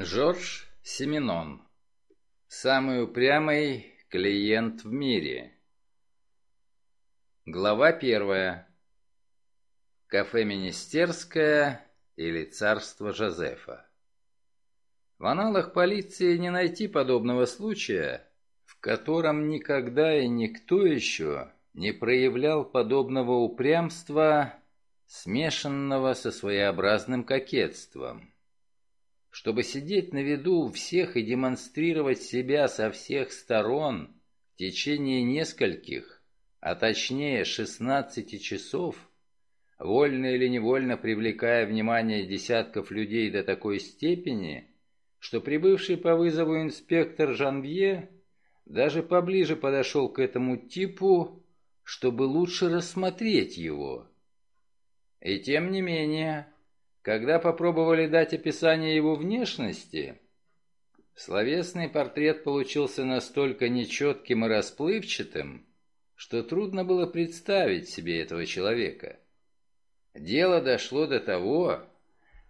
Жорж Семенон. Самый упрямый клиент в мире. Глава первая. Кафе Министерское или Царство Жозефа. В аналах полиции не найти подобного случая, в котором никогда и никто еще не проявлял подобного упрямства, смешанного со своеобразным кокетством чтобы сидеть на виду у всех и демонстрировать себя со всех сторон в течение нескольких, а точнее 16 часов, вольно или невольно привлекая внимание десятков людей до такой степени, что прибывший по вызову инспектор Жанвье даже поближе подошел к этому типу, чтобы лучше рассмотреть его. И тем не менее, когда попробовали дать описание его внешности, словесный портрет получился настолько нечетким и расплывчатым, что трудно было представить себе этого человека. Дело дошло до того,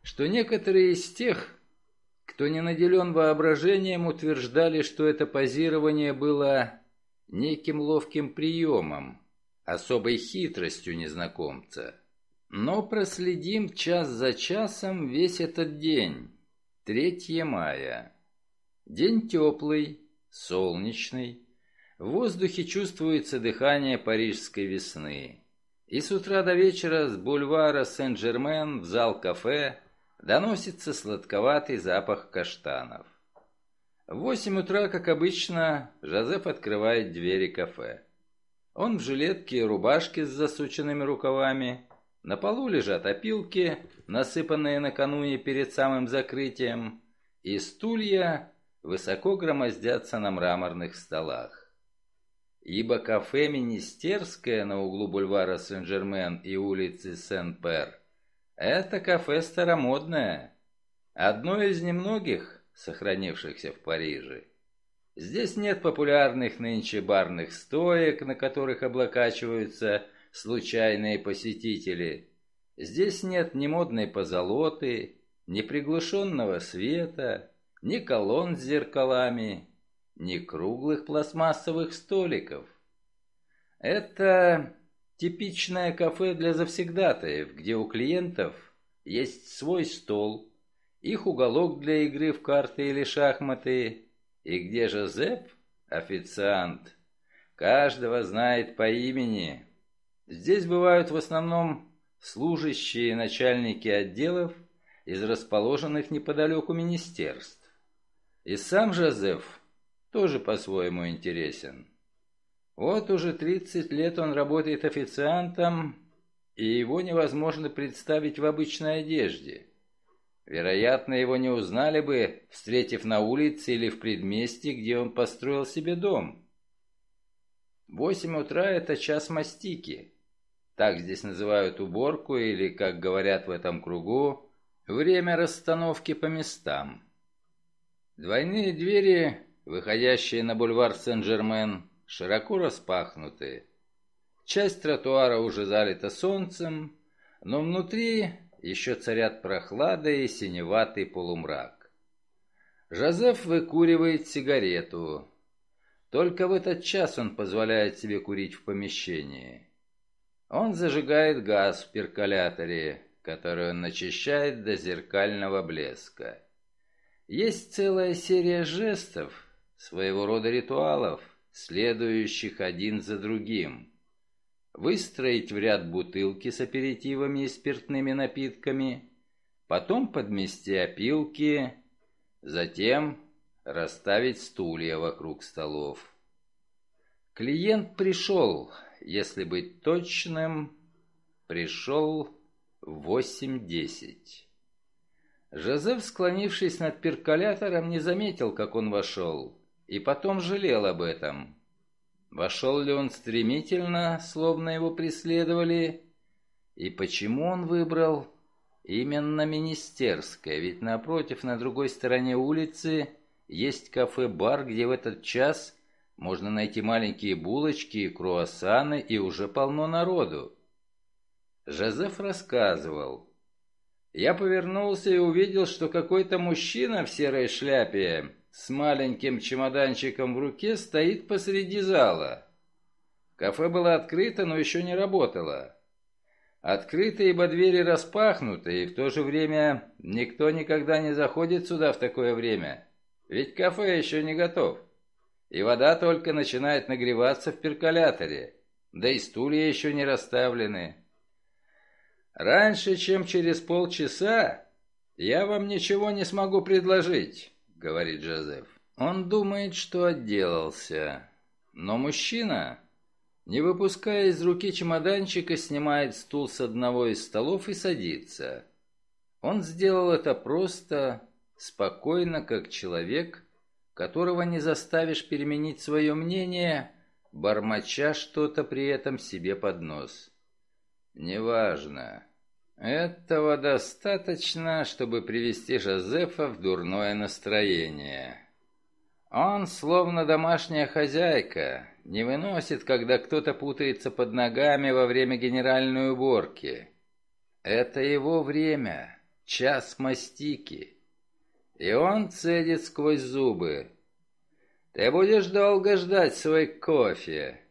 что некоторые из тех, кто не наделен воображением, утверждали, что это позирование было неким ловким приемом, особой хитростью незнакомца. Но проследим час за часом весь этот день. 3 мая. День теплый, солнечный. В воздухе чувствуется дыхание парижской весны. И с утра до вечера с бульвара Сен-Жермен в зал кафе доносится сладковатый запах каштанов. В восемь утра, как обычно, Жозеф открывает двери кафе. Он в жилетке и рубашке с засученными рукавами, на полу лежат опилки, насыпанные накануне перед самым закрытием, и стулья высоко громоздятся на мраморных столах. Ибо кафе «Министерское» на углу бульвара Сен-Жермен и улицы Сен-Пер – это кафе старомодное, одно из немногих, сохранившихся в Париже. Здесь нет популярных нынче барных стоек, на которых облокачиваются – случайные посетители. Здесь нет ни модной позолоты, ни приглушенного света, ни колонн с зеркалами, ни круглых пластмассовых столиков. Это типичное кафе для завсегдатаев, где у клиентов есть свой стол, их уголок для игры в карты или шахматы, и где Жозеп, официант, каждого знает по имени, Здесь бывают в основном служащие начальники отделов из расположенных неподалеку министерств. И сам Жозеф тоже по-своему интересен. Вот уже 30 лет он работает официантом, и его невозможно представить в обычной одежде. Вероятно, его не узнали бы, встретив на улице или в предместе, где он построил себе дом. Восемь утра – это час мастики. Так здесь называют уборку или, как говорят в этом кругу, время расстановки по местам. Двойные двери, выходящие на бульвар Сен-Жермен, широко распахнуты. Часть тротуара уже залита солнцем, но внутри еще царят прохлада и синеватый полумрак. Жозеф выкуривает сигарету. Только в этот час он позволяет себе курить в помещении. Он зажигает газ в перколяторе, который он начищает до зеркального блеска. Есть целая серия жестов, своего рода ритуалов, следующих один за другим. Выстроить в ряд бутылки с аперитивами и спиртными напитками, потом подмести опилки, затем расставить стулья вокруг столов. Клиент пришел, если быть точным, пришел в 8.10. Жозеф, склонившись над перколятором, не заметил, как он вошел, и потом жалел об этом. Вошел ли он стремительно, словно его преследовали, и почему он выбрал именно Министерское, ведь напротив, на другой стороне улицы, есть кафе-бар, где в этот час можно найти маленькие булочки круассаны, и уже полно народу. Жозеф рассказывал. Я повернулся и увидел, что какой-то мужчина в серой шляпе с маленьким чемоданчиком в руке стоит посреди зала. Кафе было открыто, но еще не работало. Открыто, ибо двери распахнуты, и в то же время никто никогда не заходит сюда в такое время. Ведь кафе еще не готов. И вода только начинает нагреваться в перколяторе. Да и стулья еще не расставлены. Раньше, чем через полчаса, я вам ничего не смогу предложить говорит Джозеф. Он думает, что отделался. Но мужчина, не выпуская из руки чемоданчика, снимает стул с одного из столов и садится. Он сделал это просто, спокойно, как человек, которого не заставишь переменить свое мнение, бормоча что-то при этом себе под нос. «Неважно. Этого достаточно, чтобы привести Жозефа в дурное настроение. Он, словно домашняя хозяйка, не выносит, когда кто-то путается под ногами во время генеральной уборки. Это его время, час мастики. И он цедит сквозь зубы. Ты будешь долго ждать свой кофе.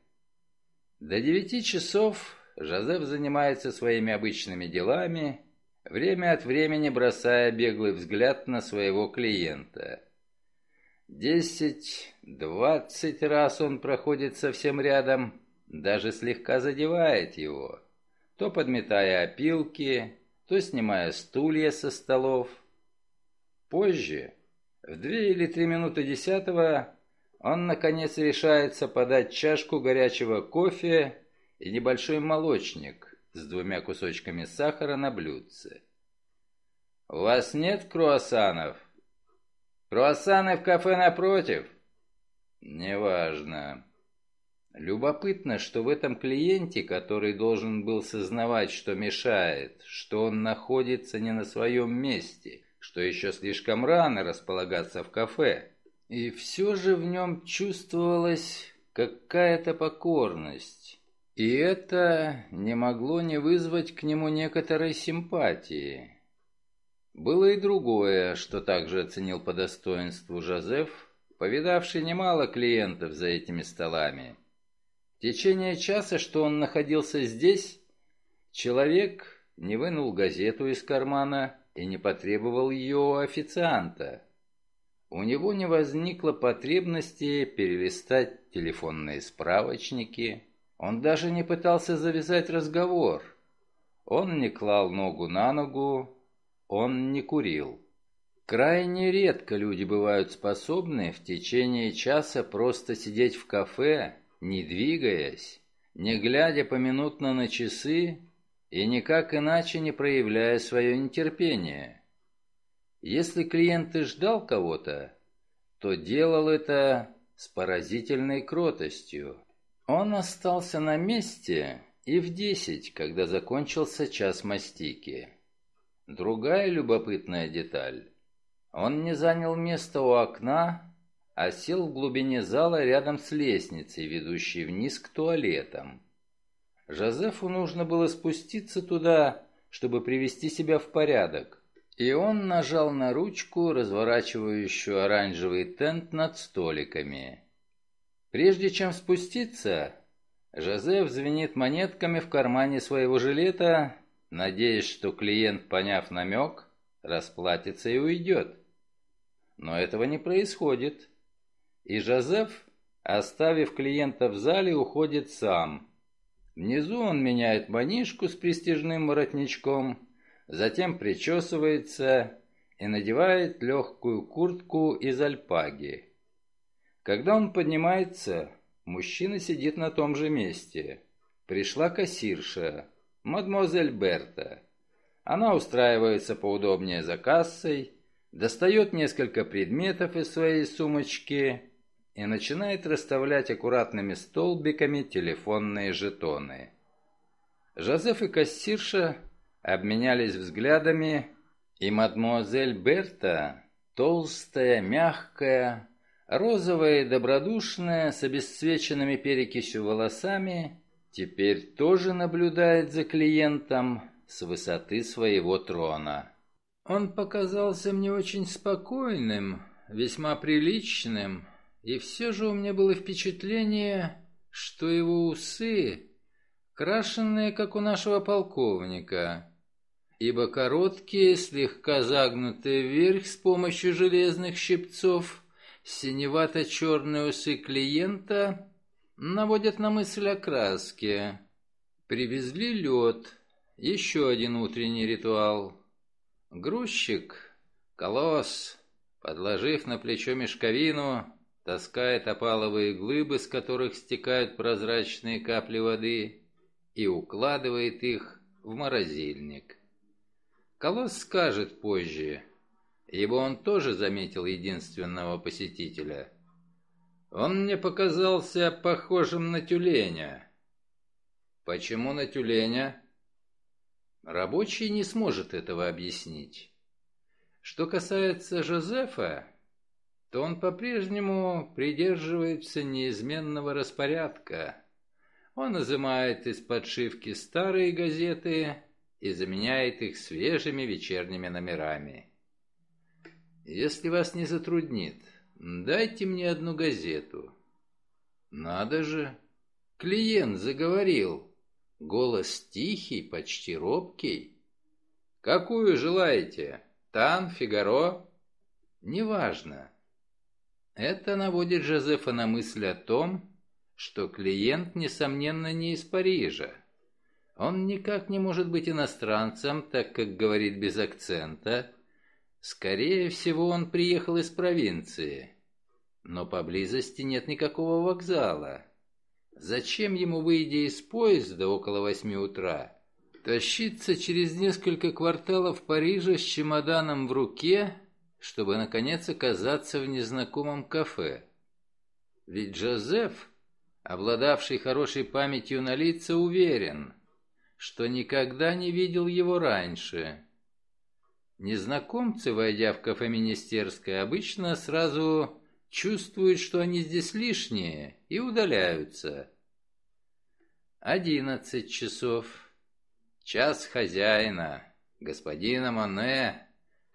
До девяти часов Жозеф занимается своими обычными делами, время от времени бросая беглый взгляд на своего клиента. Десять-двадцать раз он проходит совсем рядом, даже слегка задевает его, то подметая опилки, то снимая стулья со столов. Позже, в две или три минуты десятого, он наконец решается подать чашку горячего кофе и небольшой молочник с двумя кусочками сахара на блюдце. «У вас нет круассанов?» «Круассаны в кафе напротив?» «Неважно». Любопытно, что в этом клиенте, который должен был сознавать, что мешает, что он находится не на своем месте, что еще слишком рано располагаться в кафе, и все же в нем чувствовалась какая-то покорность, и это не могло не вызвать к нему некоторой симпатии. Было и другое, что также оценил по достоинству Жозеф, повидавший немало клиентов за этими столами. В течение часа, что он находился здесь, человек не вынул газету из кармана и не потребовал ее у официанта. У него не возникло потребности перелистать телефонные справочники, он даже не пытался завязать разговор. Он не клал ногу на ногу, он не курил. Крайне редко люди бывают способны в течение часа просто сидеть в кафе, не двигаясь, не глядя поминутно на часы и никак иначе не проявляя свое нетерпение. Если клиент и ждал кого-то, то делал это с поразительной кротостью. Он остался на месте и в десять, когда закончился час мастики. Другая любопытная деталь. Он не занял место у окна, а сел в глубине зала рядом с лестницей, ведущей вниз к туалетам. Жозефу нужно было спуститься туда, чтобы привести себя в порядок, и он нажал на ручку, разворачивающую оранжевый тент над столиками. Прежде чем спуститься, Жозеф звенит монетками в кармане своего жилета, надеясь, что клиент, поняв намек, расплатится и уйдет. Но этого не происходит. И Жозеф, оставив клиента в зале, уходит сам. Внизу он меняет манишку с престижным воротничком, затем причесывается и надевает легкую куртку из альпаги. Когда он поднимается, мужчина сидит на том же месте. Пришла кассирша, мадемуазель Берта. Она устраивается поудобнее за кассой, достает несколько предметов из своей сумочки и начинает расставлять аккуратными столбиками телефонные жетоны. Жозеф и кассирша обменялись взглядами, и мадемуазель Берта, толстая, мягкая, Розовая и добродушная, с обесцвеченными перекисью волосами, теперь тоже наблюдает за клиентом, с высоты своего трона. Он показался мне очень спокойным, весьма приличным, и все же у меня было впечатление, что его усы крашенные, как у нашего полковника, ибо короткие, слегка загнутые вверх с помощью железных щипцов, синевато-черные усы клиента наводят на мысль о краске. Привезли лед, еще один утренний ритуал. Грузчик, колосс, подложив на плечо мешковину, таскает опаловые глыбы, с которых стекают прозрачные капли воды, и укладывает их в морозильник. Колосс скажет позже, ибо он тоже заметил единственного посетителя. Он мне показался похожим на тюленя. Почему на тюленя? Рабочий не сможет этого объяснить. Что касается Жозефа, то он по-прежнему придерживается неизменного распорядка. Он изымает из подшивки старые газеты и заменяет их свежими вечерними номерами. Если вас не затруднит, дайте мне одну газету. Надо же, клиент заговорил. Голос тихий, почти робкий. Какую желаете? Тан, Фигаро? Неважно. Это наводит Жозефа на мысль о том, что клиент, несомненно, не из Парижа. Он никак не может быть иностранцем, так как говорит без акцента. Скорее всего, он приехал из провинции. Но поблизости нет никакого вокзала. Зачем ему, выйдя из поезда около восьми утра, тащиться через несколько кварталов Парижа с чемоданом в руке, чтобы, наконец, оказаться в незнакомом кафе? Ведь Жозеф, обладавший хорошей памятью на лица, уверен, что никогда не видел его раньше. Незнакомцы, войдя в кафе Министерское, обычно сразу чувствуют, что они здесь лишние, и удаляются. Одиннадцать часов. Час хозяина, господина Моне,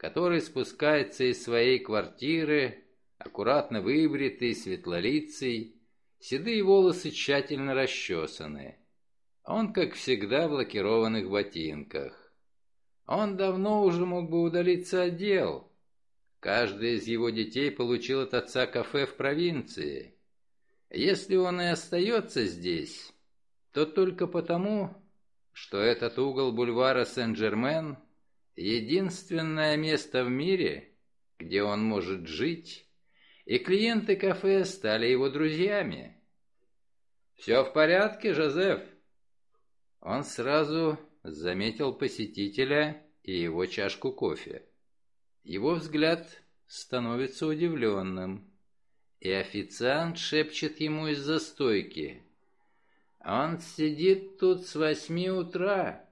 который спускается из своей квартиры, аккуратно выбритый, светлолицый, седые волосы тщательно расчесаны. Он, как всегда, в лакированных ботинках. Он давно уже мог бы удалиться от дел, Каждый из его детей получил от отца кафе в провинции. Если он и остается здесь, то только потому, что этот угол бульвара Сен-Жермен — единственное место в мире, где он может жить, и клиенты кафе стали его друзьями. «Все в порядке, Жозеф?» Он сразу заметил посетителя и его чашку кофе. Его взгляд становится удивленным, и официант шепчет ему из-за стойки. «Он сидит тут с восьми утра».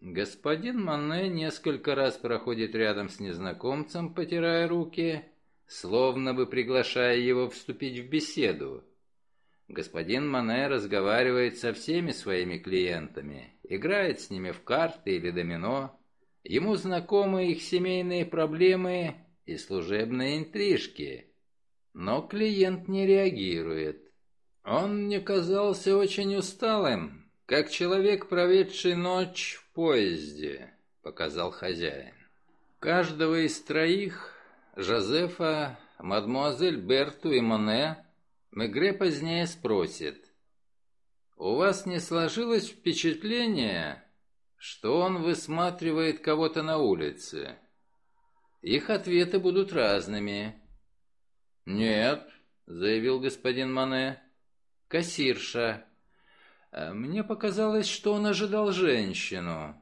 Господин Манне несколько раз проходит рядом с незнакомцем, потирая руки, словно бы приглашая его вступить в беседу. Господин Мане разговаривает со всеми своими клиентами, играет с ними в карты или домино, Ему знакомы их семейные проблемы и служебные интрижки. Но клиент не реагирует. Он мне казался очень усталым, как человек, проведший ночь в поезде, показал хозяин. Каждого из троих, Жозефа, мадмуазель Берту и Моне, Мегре позднее спросит. «У вас не сложилось впечатление, что он высматривает кого-то на улице. Их ответы будут разными. «Нет», — заявил господин Мане, — «кассирша». «А «Мне показалось, что он ожидал женщину».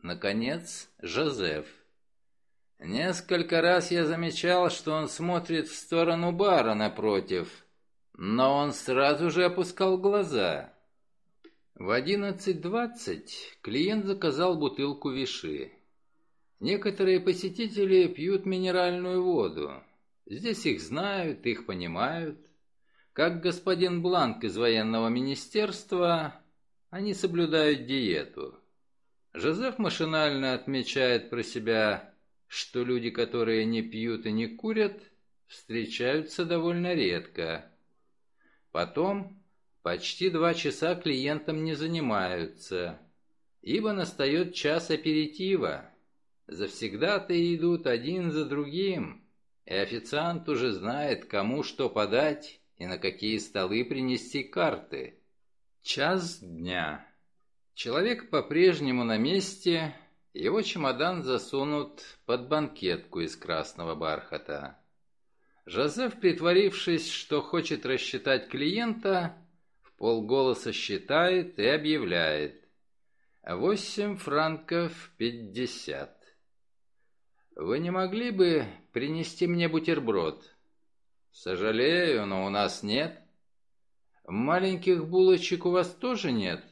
Наконец, Жозеф. Несколько раз я замечал, что он смотрит в сторону бара напротив, но он сразу же опускал глаза. В 11.20 клиент заказал бутылку виши. Некоторые посетители пьют минеральную воду. Здесь их знают, их понимают. Как господин Бланк из военного министерства, они соблюдают диету. Жозеф машинально отмечает про себя, что люди, которые не пьют и не курят, встречаются довольно редко. Потом почти два часа клиентам не занимаются, ибо настает час аперитива. Завсегда-то идут один за другим, и официант уже знает, кому что подать и на какие столы принести карты. Час дня. Человек по-прежнему на месте, его чемодан засунут под банкетку из красного бархата. Жозеф, притворившись, что хочет рассчитать клиента, в полголоса считает и объявляет. Восемь франков пятьдесят. Вы не могли бы принести мне бутерброд? Сожалею, но у нас нет. Маленьких булочек у вас тоже нет?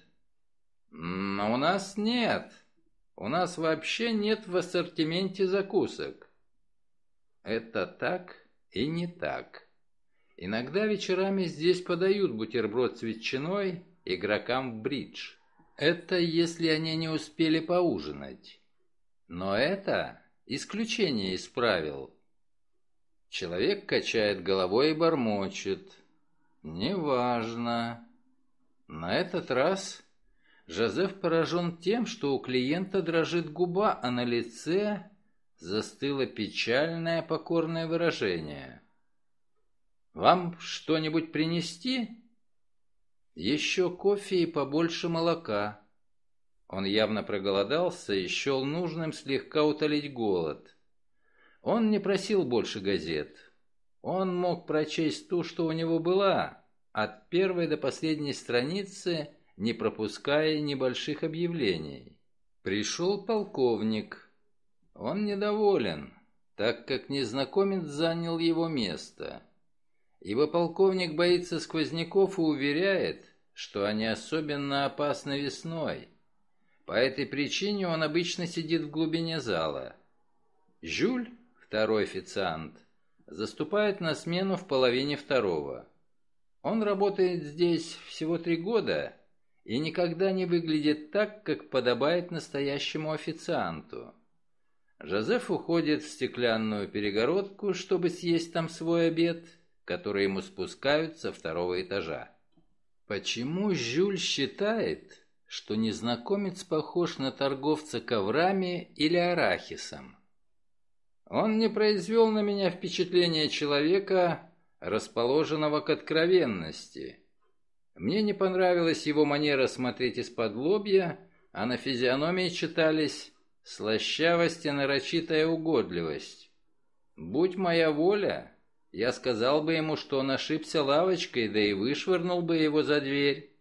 «Но у нас нет. У нас вообще нет в ассортименте закусок». Это так и не так. Иногда вечерами здесь подают бутерброд с ветчиной игрокам в бридж. Это если они не успели поужинать. Но это исключение из правил. Человек качает головой и бормочет. «Неважно». На этот раз Жозеф поражен тем, что у клиента дрожит губа, а на лице застыло печальное покорное выражение. «Вам что-нибудь принести?» «Еще кофе и побольше молока». Он явно проголодался и счел нужным слегка утолить голод. Он не просил больше газет. Он мог прочесть ту, что у него была, от первой до последней страницы – не пропуская небольших объявлений. Пришел полковник. Он недоволен, так как незнакомец занял его место. Ибо полковник боится сквозняков и уверяет, что они особенно опасны весной. По этой причине он обычно сидит в глубине зала. Жюль, второй официант, заступает на смену в половине второго. Он работает здесь всего три года и никогда не выглядит так, как подобает настоящему официанту. Жозеф уходит в стеклянную перегородку, чтобы съесть там свой обед, который ему спускают со второго этажа. Почему Жюль считает, что незнакомец похож на торговца коврами или арахисом? Он не произвел на меня впечатление человека, расположенного к откровенности – мне не понравилась его манера смотреть из-под лобья, а на физиономии читались слащавость и нарочитая угодливость. Будь моя воля, я сказал бы ему, что он ошибся лавочкой, да и вышвырнул бы его за дверь.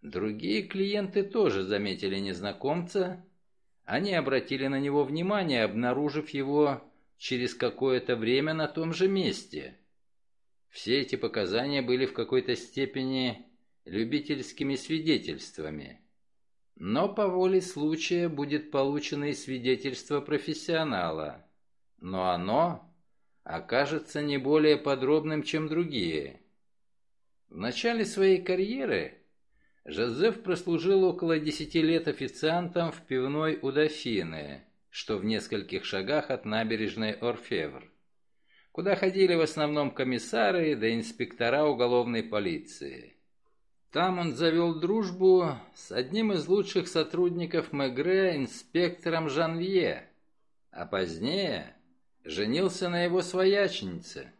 Другие клиенты тоже заметили незнакомца. Они обратили на него внимание, обнаружив его через какое-то время на том же месте. Все эти показания были в какой-то степени любительскими свидетельствами. Но по воле случая будет получено и свидетельство профессионала. Но оно окажется не более подробным, чем другие. В начале своей карьеры Жозеф прослужил около десяти лет официантом в пивной у Дофины, что в нескольких шагах от набережной Орфевр куда ходили в основном комиссары да инспектора уголовной полиции. Там он завел дружбу с одним из лучших сотрудников Мегре, инспектором Жанвье, а позднее женился на его свояченице,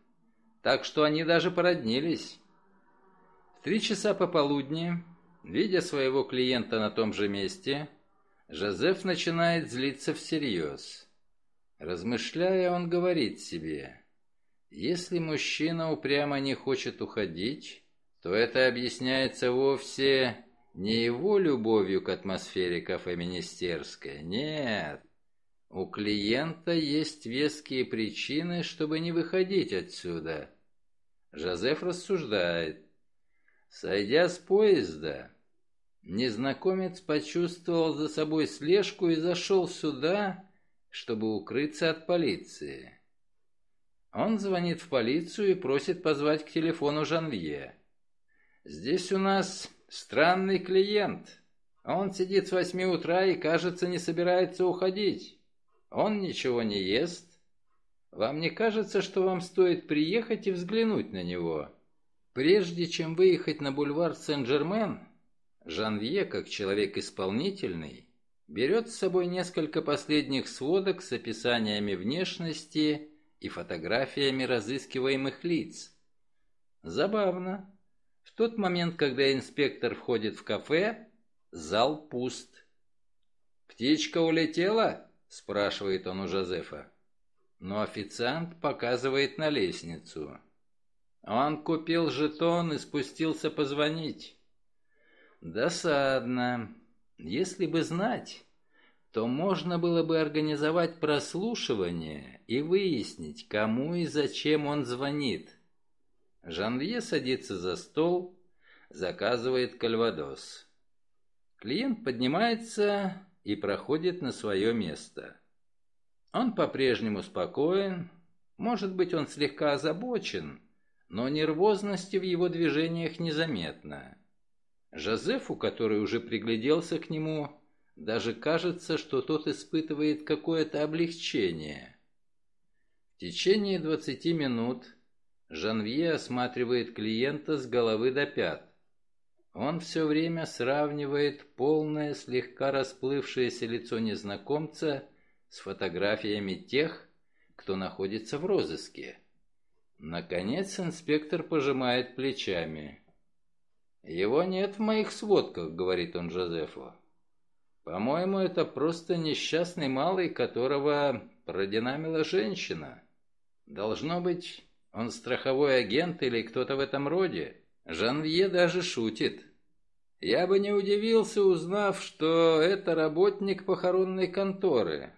так что они даже породнились. В три часа пополудни, видя своего клиента на том же месте, Жозеф начинает злиться всерьез. Размышляя, он говорит себе – если мужчина упрямо не хочет уходить, то это объясняется вовсе не его любовью к атмосфере кафе «Министерское». Нет. У клиента есть веские причины, чтобы не выходить отсюда. Жозеф рассуждает. Сойдя с поезда, незнакомец почувствовал за собой слежку и зашел сюда, чтобы укрыться от полиции. Он звонит в полицию и просит позвать к телефону Жанвье. «Здесь у нас странный клиент. Он сидит с восьми утра и, кажется, не собирается уходить. Он ничего не ест. Вам не кажется, что вам стоит приехать и взглянуть на него? Прежде чем выехать на бульвар Сен-Жермен, Жанвье, как человек исполнительный, берет с собой несколько последних сводок с описаниями внешности и фотографиями разыскиваемых лиц. Забавно. В тот момент, когда инспектор входит в кафе, зал пуст. «Птичка улетела?» – спрашивает он у Жозефа. Но официант показывает на лестницу. Он купил жетон и спустился позвонить. Досадно. Если бы знать, то можно было бы организовать прослушивание и выяснить, кому и зачем он звонит. Жанвье садится за стол, заказывает кальвадос. Клиент поднимается и проходит на свое место. Он по-прежнему спокоен, может быть, он слегка озабочен, но нервозности в его движениях незаметно. Жозефу, который уже пригляделся к нему, даже кажется, что тот испытывает какое-то облегчение. В течение двадцати минут Жанвье осматривает клиента с головы до пят. Он все время сравнивает полное, слегка расплывшееся лицо незнакомца с фотографиями тех, кто находится в розыске. Наконец инспектор пожимает плечами. «Его нет в моих сводках», — говорит он Жозефу. «По-моему, это просто несчастный малый, которого продинамила женщина. Должно быть, он страховой агент или кто-то в этом роде. Жанвье даже шутит. Я бы не удивился, узнав, что это работник похоронной конторы.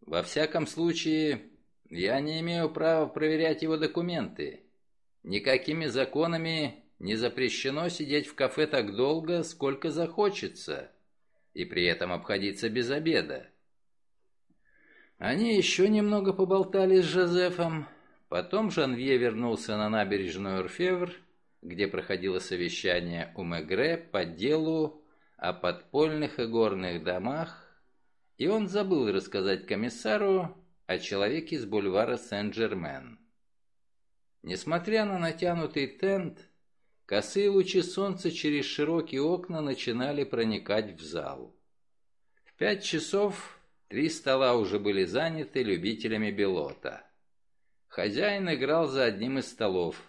Во всяком случае, я не имею права проверять его документы. Никакими законами не запрещено сидеть в кафе так долго, сколько захочется, и при этом обходиться без обеда. Они еще немного поболтали с Жозефом, потом Жанвье вернулся на набережную Орфевр, где проходило совещание у Мегре по делу о подпольных и горных домах, и он забыл рассказать комиссару о человеке с бульвара Сен-Жермен. Несмотря на натянутый тент, Косые лучи солнца через широкие окна начинали проникать в зал. В пять часов три стола уже были заняты любителями белота. Хозяин играл за одним из столов.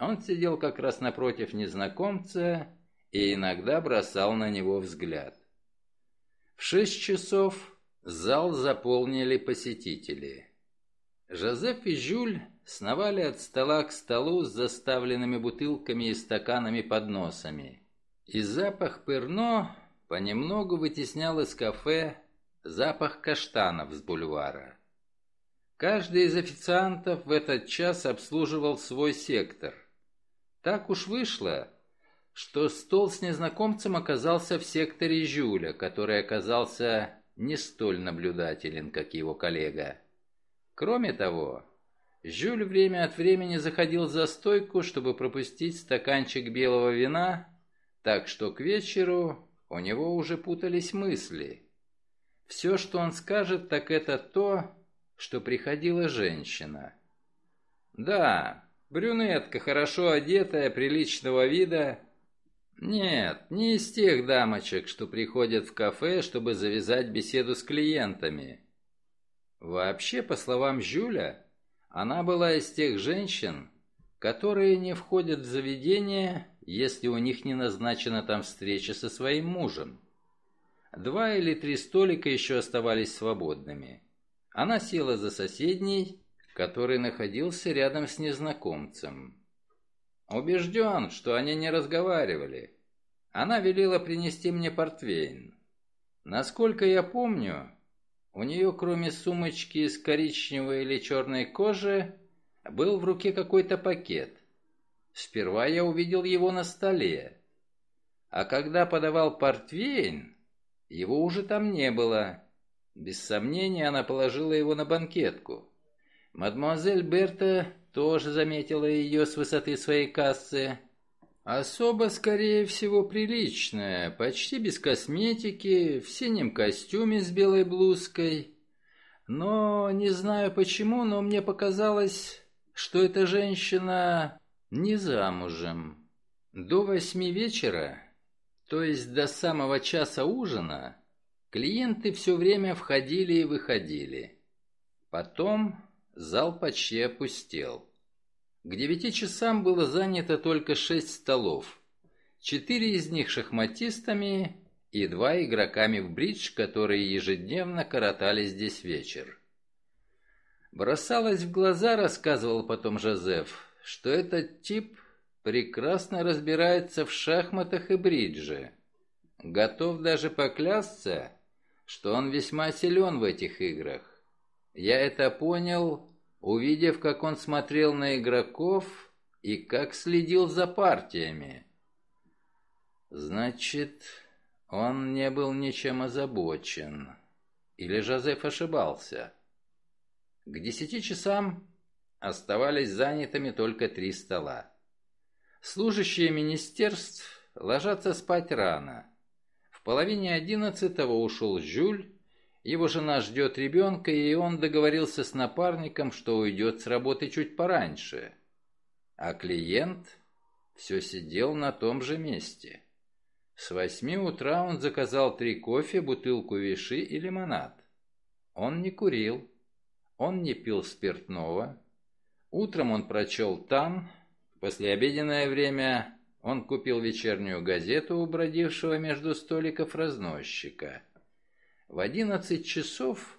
Он сидел как раз напротив незнакомца и иногда бросал на него взгляд. В шесть часов зал заполнили посетители. Жозеф и Жюль сновали от стола к столу с заставленными бутылками и стаканами подносами. И запах перно понемногу вытеснял из кафе запах каштанов с бульвара. Каждый из официантов в этот час обслуживал свой сектор. Так уж вышло, что стол с незнакомцем оказался в секторе Жюля, который оказался не столь наблюдателен, как его коллега. Кроме того, Жюль время от времени заходил за стойку, чтобы пропустить стаканчик белого вина, так что к вечеру у него уже путались мысли. Все, что он скажет, так это то, что приходила женщина. Да, брюнетка, хорошо одетая, приличного вида. Нет, не из тех дамочек, что приходят в кафе, чтобы завязать беседу с клиентами. Вообще, по словам Жюля, она была из тех женщин, которые не входят в заведение, если у них не назначена там встреча со своим мужем. Два или три столика еще оставались свободными. Она села за соседний, который находился рядом с незнакомцем. Убежден, что они не разговаривали. Она велела принести мне портвейн. Насколько я помню, у нее, кроме сумочки из коричневой или черной кожи, был в руке какой-то пакет. Сперва я увидел его на столе. А когда подавал портвейн, его уже там не было. Без сомнения, она положила его на банкетку. Мадемуазель Берта тоже заметила ее с высоты своей кассы. Особо, скорее всего, приличная, почти без косметики, в синем костюме с белой блузкой. Но не знаю почему, но мне показалось, что эта женщина не замужем. До восьми вечера, то есть до самого часа ужина, клиенты все время входили и выходили. Потом зал почти опустел. К девяти часам было занято только шесть столов. Четыре из них шахматистами и два игроками в бридж, которые ежедневно коротали здесь вечер. Бросалось в глаза, рассказывал потом Жозеф, что этот тип прекрасно разбирается в шахматах и бридже. Готов даже поклясться, что он весьма силен в этих играх. Я это понял увидев, как он смотрел на игроков и как следил за партиями. Значит, он не был ничем озабочен. Или Жозеф ошибался? К десяти часам оставались занятыми только три стола. Служащие министерств ложатся спать рано. В половине одиннадцатого ушел Жюль, его жена ждет ребенка, и он договорился с напарником, что уйдет с работы чуть пораньше. А клиент все сидел на том же месте. С восьми утра он заказал три кофе, бутылку виши и лимонад. Он не курил, он не пил спиртного. Утром он прочел там, послеобеденное время он купил вечернюю газету у бродившего между столиков разносчика – в одиннадцать часов,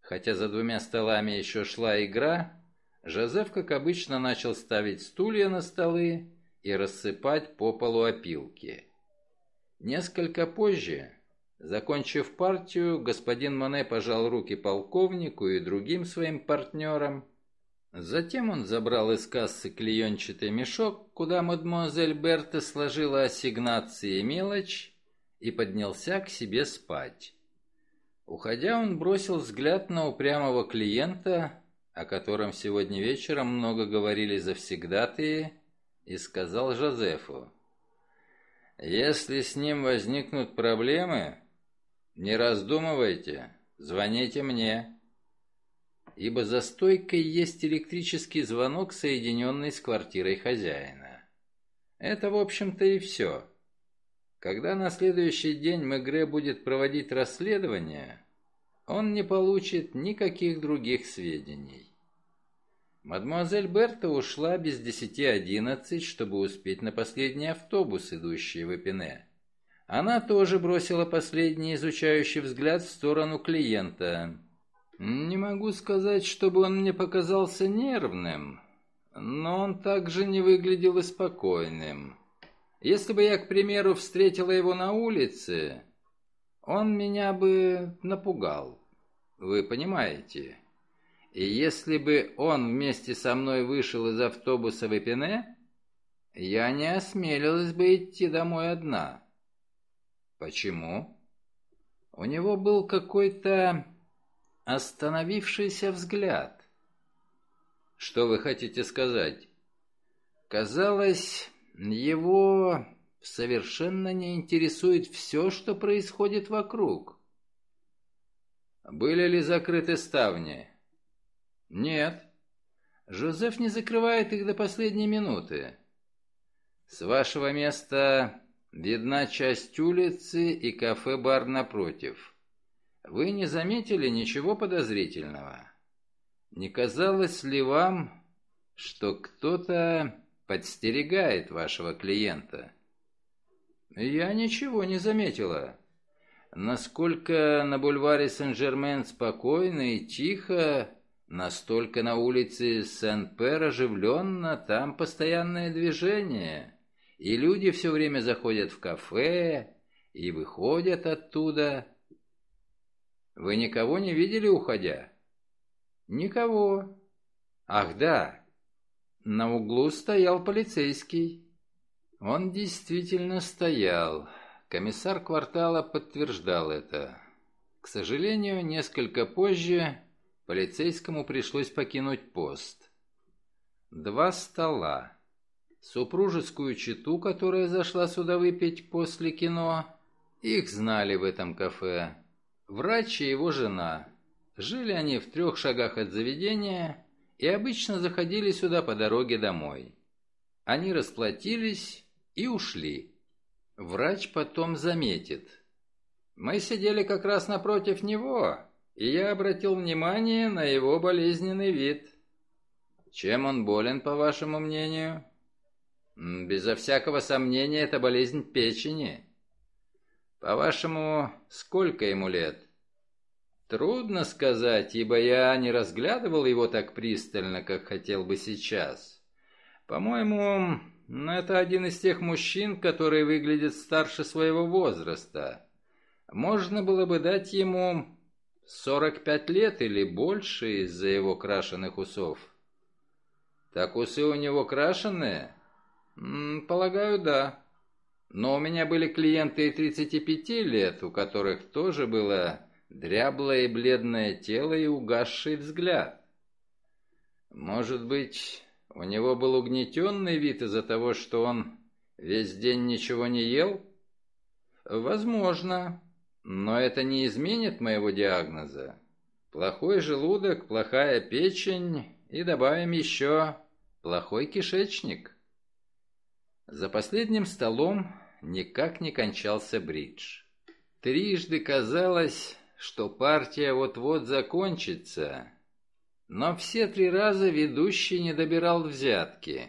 хотя за двумя столами еще шла игра, Жозеф, как обычно, начал ставить стулья на столы и рассыпать по полу опилки. Несколько позже, закончив партию, господин Моне пожал руки полковнику и другим своим партнерам. Затем он забрал из кассы клеенчатый мешок, куда мадемуазель Берта сложила ассигнации и мелочь, и поднялся к себе спать. Уходя, он бросил взгляд на упрямого клиента, о котором сегодня вечером много говорили завсегдатые, и сказал Жозефу, «Если с ним возникнут проблемы, не раздумывайте, звоните мне» ибо за стойкой есть электрический звонок, соединенный с квартирой хозяина. Это, в общем-то, и все. Когда на следующий день Мегре будет проводить расследование, он не получит никаких других сведений. Мадемуазель Берта ушла без десяти одиннадцать, чтобы успеть на последний автобус, идущий в Эпине. Она тоже бросила последний изучающий взгляд в сторону клиента. Не могу сказать, чтобы он мне показался нервным, но он также не выглядел и спокойным. Если бы я, к примеру, встретила его на улице, он меня бы напугал. Вы понимаете? И если бы он вместе со мной вышел из автобуса в Эпине, я не осмелилась бы идти домой одна. Почему? У него был какой-то остановившийся взгляд. Что вы хотите сказать? Казалось, его совершенно не интересует все, что происходит вокруг. Были ли закрыты ставни? Нет. Жозеф не закрывает их до последней минуты. С вашего места видна часть улицы и кафе-бар напротив. Вы не заметили ничего подозрительного? Не казалось ли вам, что кто-то подстерегает вашего клиента. Я ничего не заметила. Насколько на бульваре Сен-Жермен спокойно и тихо, настолько на улице Сен-Пер оживленно, там постоянное движение. И люди все время заходят в кафе и выходят оттуда. Вы никого не видели, уходя? Никого. Ах, да, на углу стоял полицейский. Он действительно стоял. Комиссар квартала подтверждал это. К сожалению, несколько позже полицейскому пришлось покинуть пост. Два стола. супружескую чету, которая зашла сюда выпить после кино. Их знали в этом кафе. Врач и его жена. Жили они в трех шагах от заведения и обычно заходили сюда по дороге домой. Они расплатились и ушли. Врач потом заметит. Мы сидели как раз напротив него, и я обратил внимание на его болезненный вид. Чем он болен, по вашему мнению? Безо всякого сомнения, это болезнь печени. По-вашему, сколько ему лет? Трудно сказать, ибо я не разглядывал его так пристально, как хотел бы сейчас. По-моему, это один из тех мужчин, которые выглядят старше своего возраста. Можно было бы дать ему 45 лет или больше из-за его крашеных усов. Так усы у него крашеные? полагаю, да. Но у меня были клиенты и 35 лет, у которых тоже было дряблое и бледное тело и угасший взгляд. Может быть, у него был угнетенный вид из-за того, что он весь день ничего не ел? Возможно. Но это не изменит моего диагноза. Плохой желудок, плохая печень и добавим еще плохой кишечник. За последним столом никак не кончался бридж. Трижды казалось, что партия вот-вот закончится, но все три раза ведущий не добирал взятки.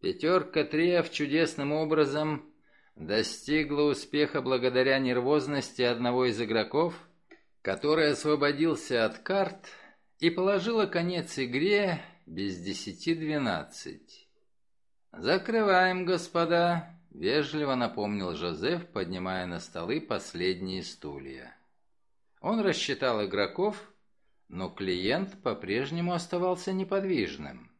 Пятерка Треев чудесным образом достигла успеха благодаря нервозности одного из игроков, который освободился от карт и положила конец игре без десяти двенадцать. «Закрываем, господа», — вежливо напомнил Жозеф, поднимая на столы последние стулья. Он рассчитал игроков, но клиент по-прежнему оставался неподвижным.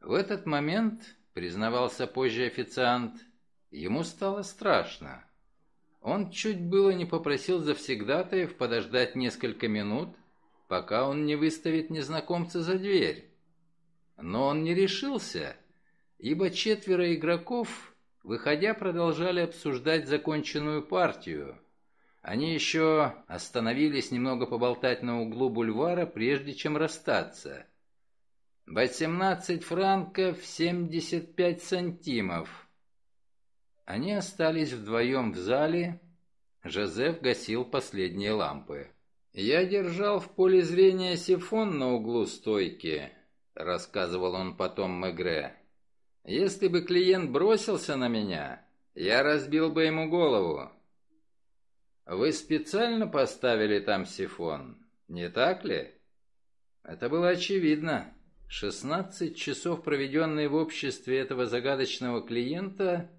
В этот момент, признавался позже официант, — Ему стало страшно. Он чуть было не попросил завсегдатаев подождать несколько минут, пока он не выставит незнакомца за дверь. Но он не решился, ибо четверо игроков, выходя, продолжали обсуждать законченную партию. Они еще остановились немного поболтать на углу бульвара, прежде чем расстаться. «Восемнадцать франков семьдесят пять сантимов», они остались вдвоем в зале. Жозеф гасил последние лампы. «Я держал в поле зрения сифон на углу стойки», — рассказывал он потом Мегре. «Если бы клиент бросился на меня, я разбил бы ему голову». «Вы специально поставили там сифон, не так ли?» Это было очевидно. Шестнадцать часов, проведенные в обществе этого загадочного клиента,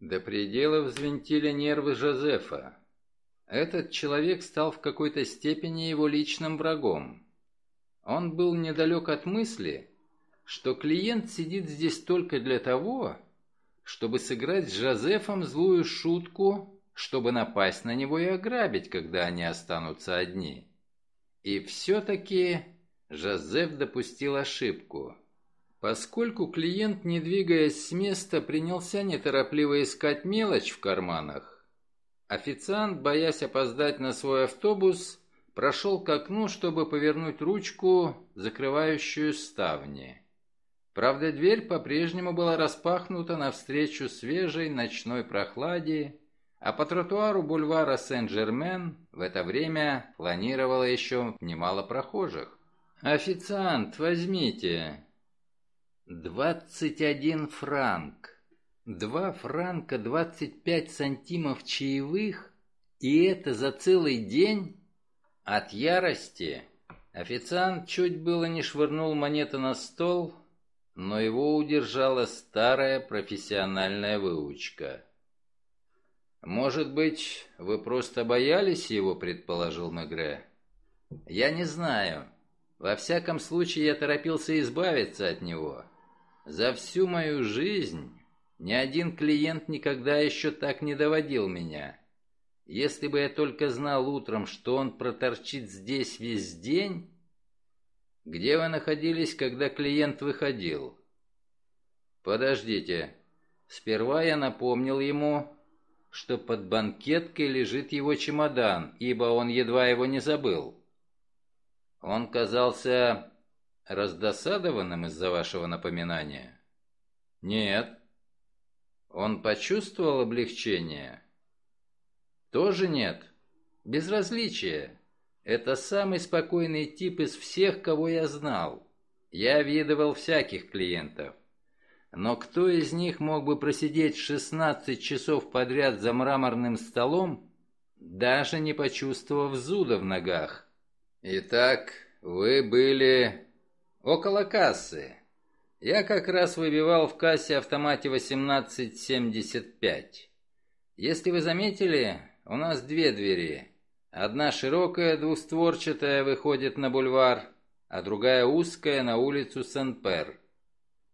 до предела взвинтили нервы Жозефа. Этот человек стал в какой-то степени его личным врагом. Он был недалек от мысли, что клиент сидит здесь только для того, чтобы сыграть с Жозефом злую шутку, чтобы напасть на него и ограбить, когда они останутся одни. И все-таки Жозеф допустил ошибку. Поскольку клиент, не двигаясь с места, принялся неторопливо искать мелочь в карманах, официант, боясь опоздать на свой автобус, прошел к окну, чтобы повернуть ручку, закрывающую ставни. Правда, дверь по-прежнему была распахнута навстречу свежей ночной прохладе, а по тротуару бульвара Сен-Жермен в это время планировало еще немало прохожих. «Официант, возьмите!» Двадцать один франк. Два франка двадцать пять сантимов чаевых? И это за целый день? От ярости официант чуть было не швырнул монету на стол, но его удержала старая профессиональная выучка. «Может быть, вы просто боялись его?» — предположил Мегре. «Я не знаю. Во всяком случае, я торопился избавиться от него». За всю мою жизнь ни один клиент никогда еще так не доводил меня. Если бы я только знал утром, что он проторчит здесь весь день... Где вы находились, когда клиент выходил? Подождите. Сперва я напомнил ему, что под банкеткой лежит его чемодан, ибо он едва его не забыл. Он казался раздосадованным из-за вашего напоминания? Нет. Он почувствовал облегчение? Тоже нет. Безразличие. Это самый спокойный тип из всех, кого я знал. Я видывал всяких клиентов. Но кто из них мог бы просидеть 16 часов подряд за мраморным столом, даже не почувствовав зуда в ногах? Итак, вы были около кассы. Я как раз выбивал в кассе автомате 1875. Если вы заметили, у нас две двери. Одна широкая, двустворчатая, выходит на бульвар, а другая узкая на улицу Сен-Пер.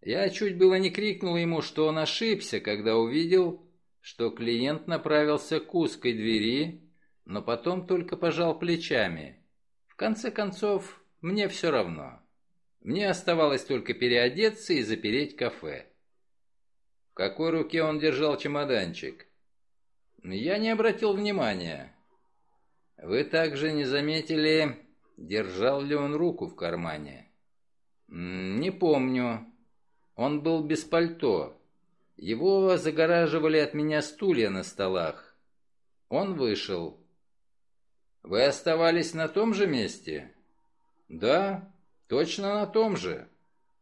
Я чуть было не крикнул ему, что он ошибся, когда увидел, что клиент направился к узкой двери, но потом только пожал плечами. В конце концов, мне все равно. Мне оставалось только переодеться и запереть кафе. В какой руке он держал чемоданчик? Я не обратил внимания. Вы также не заметили, держал ли он руку в кармане? Не помню. Он был без пальто. Его загораживали от меня стулья на столах. Он вышел. Вы оставались на том же месте? Да, Точно на том же.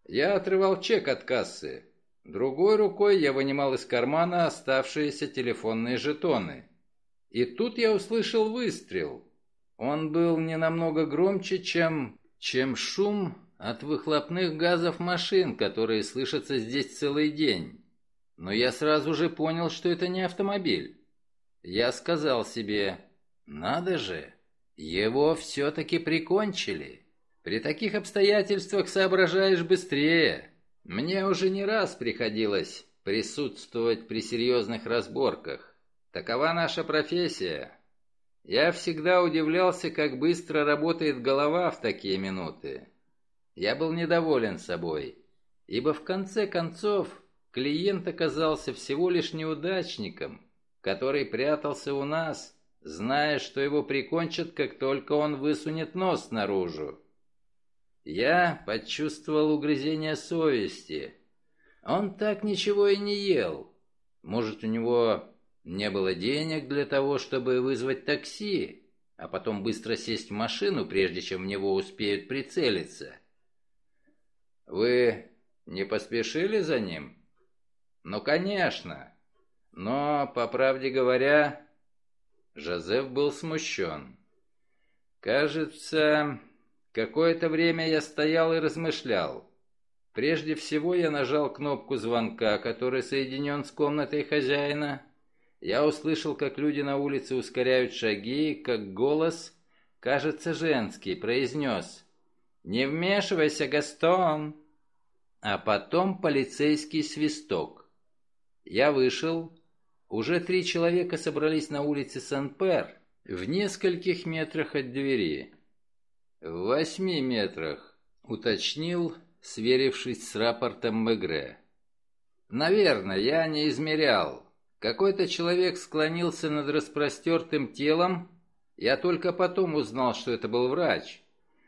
Я отрывал чек от кассы. Другой рукой я вынимал из кармана оставшиеся телефонные жетоны. И тут я услышал выстрел. Он был не намного громче, чем... чем шум от выхлопных газов машин, которые слышатся здесь целый день. Но я сразу же понял, что это не автомобиль. Я сказал себе, надо же, его все-таки прикончили. При таких обстоятельствах соображаешь быстрее. Мне уже не раз приходилось присутствовать при серьезных разборках. Такова наша профессия. Я всегда удивлялся, как быстро работает голова в такие минуты. Я был недоволен собой, ибо в конце концов клиент оказался всего лишь неудачником, который прятался у нас, зная, что его прикончат, как только он высунет нос наружу. Я почувствовал угрызение совести. Он так ничего и не ел. Может, у него не было денег для того, чтобы вызвать такси, а потом быстро сесть в машину, прежде чем в него успеют прицелиться. Вы не поспешили за ним? Ну, конечно. Но, по правде говоря, Жозеф был смущен. Кажется, Какое-то время я стоял и размышлял. Прежде всего я нажал кнопку звонка, который соединен с комнатой хозяина. Я услышал, как люди на улице ускоряют шаги, как голос, кажется, женский, произнес «Не вмешивайся, Гастон!» А потом полицейский свисток. Я вышел. Уже три человека собрались на улице Сан-Пер, в нескольких метрах от двери. «В восьми метрах», — уточнил, сверившись с рапортом Мегре. «Наверное, я не измерял. Какой-то человек склонился над распростертым телом. Я только потом узнал, что это был врач.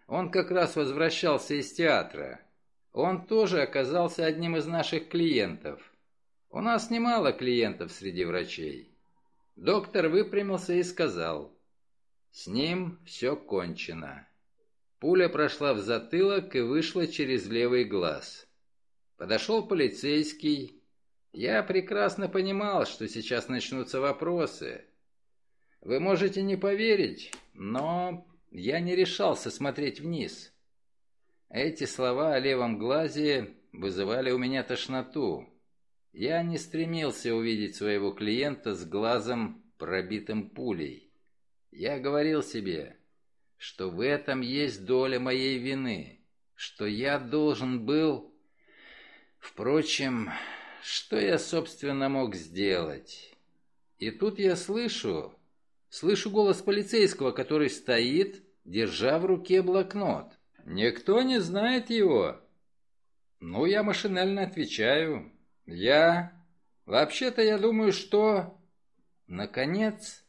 Он как раз возвращался из театра. Он тоже оказался одним из наших клиентов. У нас немало клиентов среди врачей». Доктор выпрямился и сказал, «С ним все кончено». Пуля прошла в затылок и вышла через левый глаз. Подошел полицейский. Я прекрасно понимал, что сейчас начнутся вопросы. Вы можете не поверить, но я не решался смотреть вниз. Эти слова о левом глазе вызывали у меня тошноту. Я не стремился увидеть своего клиента с глазом, пробитым пулей. Я говорил себе, что в этом есть доля моей вины, что я должен был... Впрочем, что я, собственно, мог сделать? И тут я слышу, слышу голос полицейского, который стоит, держа в руке блокнот. Никто не знает его. Ну, я машинально отвечаю. «Я... Вообще-то я думаю, что...» Наконец,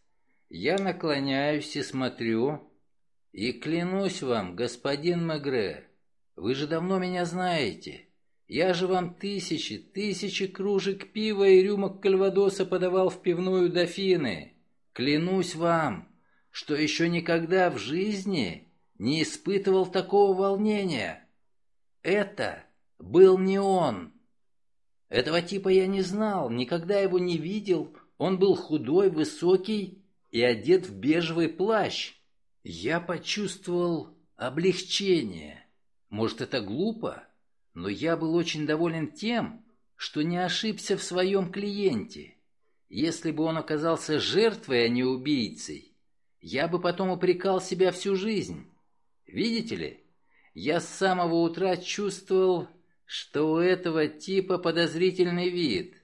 я наклоняюсь и смотрю, и клянусь вам, господин Мегре, вы же давно меня знаете. Я же вам тысячи, тысячи кружек пива и рюмок кальвадоса подавал в пивную дофины. Клянусь вам, что еще никогда в жизни не испытывал такого волнения. Это был не он. Этого типа я не знал, никогда его не видел. Он был худой, высокий и одет в бежевый плащ. Я почувствовал облегчение. Может, это глупо, но я был очень доволен тем, что не ошибся в своем клиенте. Если бы он оказался жертвой, а не убийцей, я бы потом упрекал себя всю жизнь. Видите ли, я с самого утра чувствовал, что у этого типа подозрительный вид.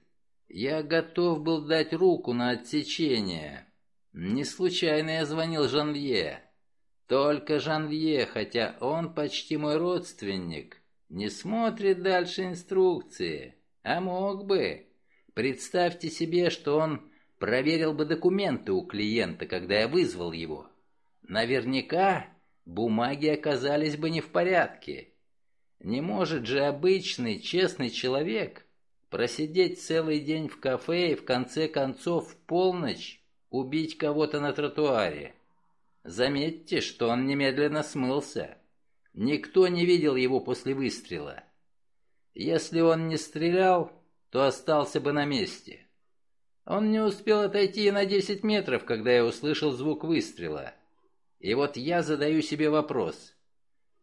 Я готов был дать руку на отсечение. Не случайно я звонил Жанвье. Только Жанвье, хотя он почти мой родственник, не смотрит дальше инструкции. А мог бы. Представьте себе, что он проверил бы документы у клиента, когда я вызвал его. Наверняка бумаги оказались бы не в порядке. Не может же обычный, честный человек просидеть целый день в кафе и в конце концов в полночь убить кого-то на тротуаре. Заметьте, что он немедленно смылся. Никто не видел его после выстрела. Если он не стрелял, то остался бы на месте. Он не успел отойти и на 10 метров, когда я услышал звук выстрела. И вот я задаю себе вопрос.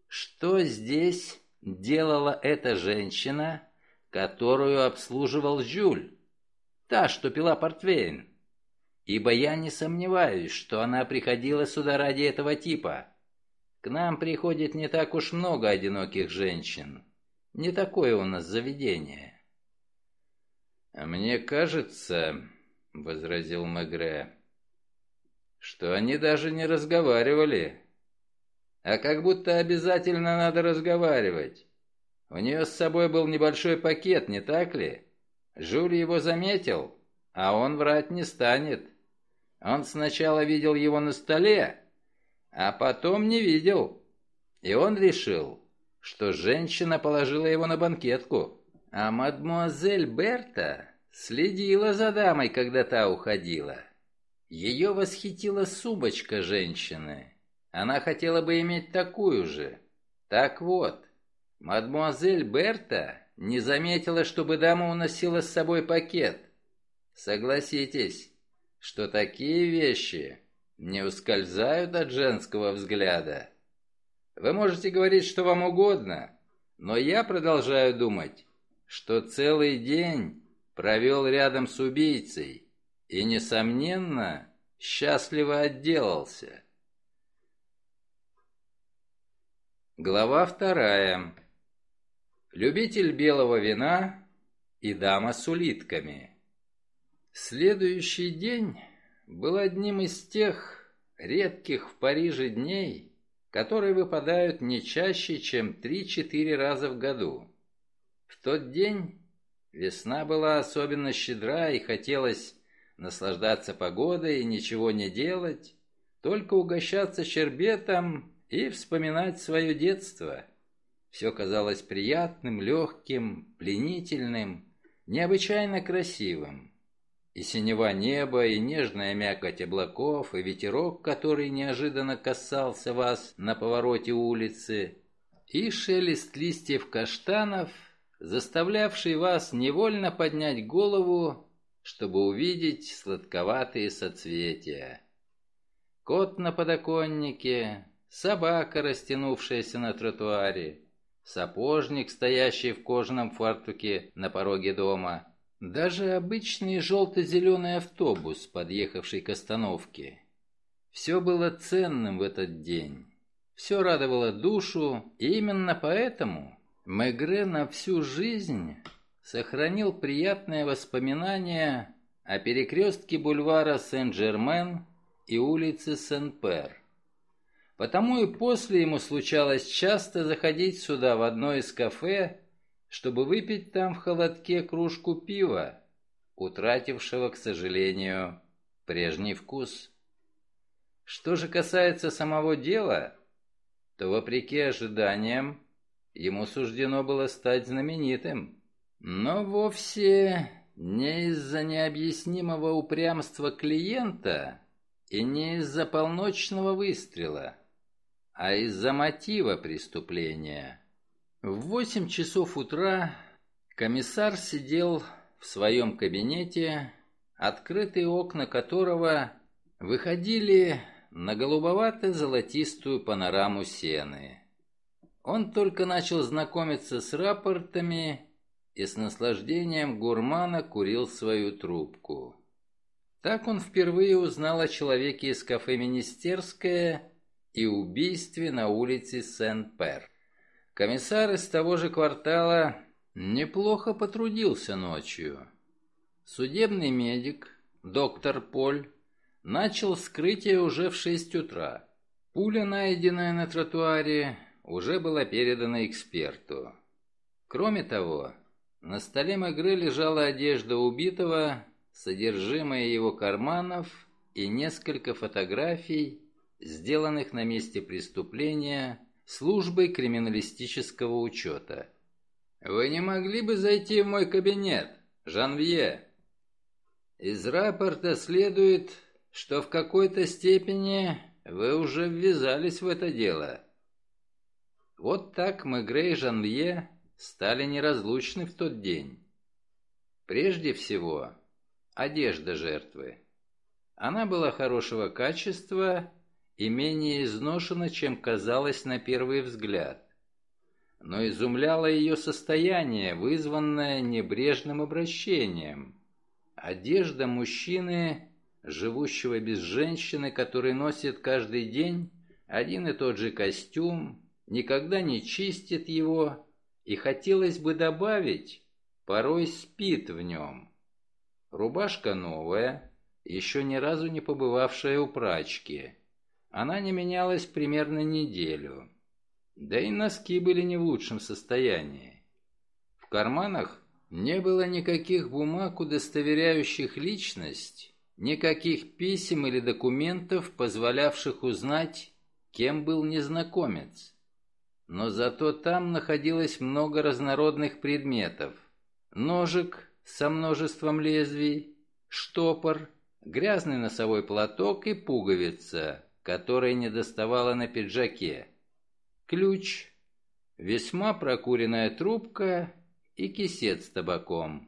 Что здесь делала эта женщина, которую обслуживал Жюль? Та, что пила портвейн. Ибо я не сомневаюсь, что она приходила сюда ради этого типа. К нам приходит не так уж много одиноких женщин. Не такое у нас заведение. «А «Мне кажется, — возразил Мегре, — что они даже не разговаривали. А как будто обязательно надо разговаривать. У нее с собой был небольшой пакет, не так ли? Жюль его заметил, а он врать не станет. Он сначала видел его на столе, а потом не видел. И он решил, что женщина положила его на банкетку. А мадмуазель Берта следила за дамой, когда та уходила. Ее восхитила сумочка женщины. Она хотела бы иметь такую же. Так вот, мадмуазель Берта не заметила, чтобы дама уносила с собой пакет. Согласитесь, что такие вещи не ускользают от женского взгляда. Вы можете говорить, что вам угодно, но я продолжаю думать, что целый день провел рядом с убийцей и, несомненно, счастливо отделался. Глава вторая. Любитель белого вина и дама с улитками. Следующий день был одним из тех редких в Париже дней, которые выпадают не чаще, чем 3-4 раза в году. Тот день весна была особенно щедра и хотелось наслаждаться погодой и ничего не делать, только угощаться щербетом и вспоминать свое детство. Все казалось приятным, легким, пленительным, необычайно красивым. И синева неба, и нежная мякоть облаков, и ветерок, который неожиданно касался вас на повороте улицы, и шелест листьев каштанов, заставлявший вас невольно поднять голову, чтобы увидеть сладковатые соцветия. Кот на подоконнике, собака, растянувшаяся на тротуаре, сапожник, стоящий в кожаном фартуке на пороге дома — даже обычный желто-зеленый автобус, подъехавший к остановке. Все было ценным в этот день. Все радовало душу, и именно поэтому Мегре на всю жизнь сохранил приятное воспоминание о перекрестке бульвара Сен-Жермен и улице Сен-Пер. Потому и после ему случалось часто заходить сюда в одно из кафе, чтобы выпить там в холодке кружку пива, утратившего, к сожалению, прежний вкус. Что же касается самого дела, то, вопреки ожиданиям, ему суждено было стать знаменитым. Но вовсе не из-за необъяснимого упрямства клиента и не из-за полночного выстрела, а из-за мотива преступления. В восемь часов утра комиссар сидел в своем кабинете, открытые окна которого выходили на голубовато-золотистую панораму сены. Он только начал знакомиться с рапортами и с наслаждением гурмана курил свою трубку. Так он впервые узнал о человеке из кафе «Министерское» и убийстве на улице Сен-Пер. Комиссар из того же квартала неплохо потрудился ночью. Судебный медик, доктор Поль, начал вскрытие уже в шесть утра. Пуля, найденная на тротуаре, уже была передана эксперту. Кроме того, на столе Мегре лежала одежда убитого, содержимое его карманов и несколько фотографий, сделанных на месте преступления службой криминалистического учета. «Вы не могли бы зайти в мой кабинет, Жанвье?» «Из рапорта следует, что в какой-то степени вы уже ввязались в это дело. Вот так Мегре и Жанвье стали неразлучны в тот день. Прежде всего, одежда жертвы. Она была хорошего качества и менее изношена, чем казалось на первый взгляд. Но изумляло ее состояние, вызванное небрежным обращением. Одежда мужчины живущего без женщины, который носит каждый день один и тот же костюм, никогда не чистит его, и хотелось бы добавить, порой спит в нем. Рубашка новая, еще ни разу не побывавшая у прачки. Она не менялась примерно неделю. Да и носки были не в лучшем состоянии. В карманах не было никаких бумаг, удостоверяющих личность, Никаких писем или документов, позволявших узнать, кем был незнакомец. Но зато там находилось много разнородных предметов. Ножик со множеством лезвий, штопор, грязный носовой платок и пуговица, которой не доставала на пиджаке, ключ, весьма прокуренная трубка и кисет с табаком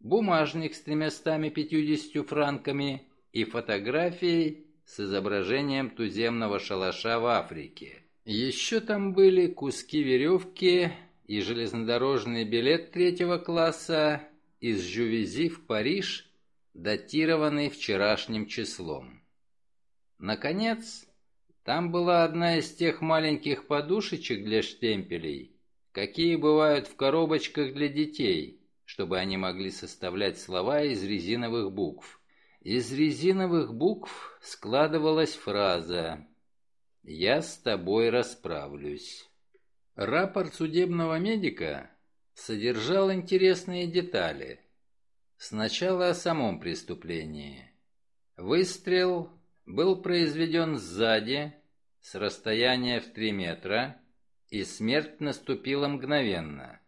бумажник с тремястами пятьюдесятью франками и фотографией с изображением туземного шалаша в Африке. Еще там были куски веревки и железнодорожный билет третьего класса из Жювези в Париж, датированный вчерашним числом. Наконец, там была одна из тех маленьких подушечек для штемпелей, какие бывают в коробочках для детей – чтобы они могли составлять слова из резиновых букв. Из резиновых букв складывалась фраза «Я с тобой расправлюсь». Рапорт судебного медика содержал интересные детали. Сначала о самом преступлении. Выстрел был произведен сзади, с расстояния в три метра, и смерть наступила мгновенно.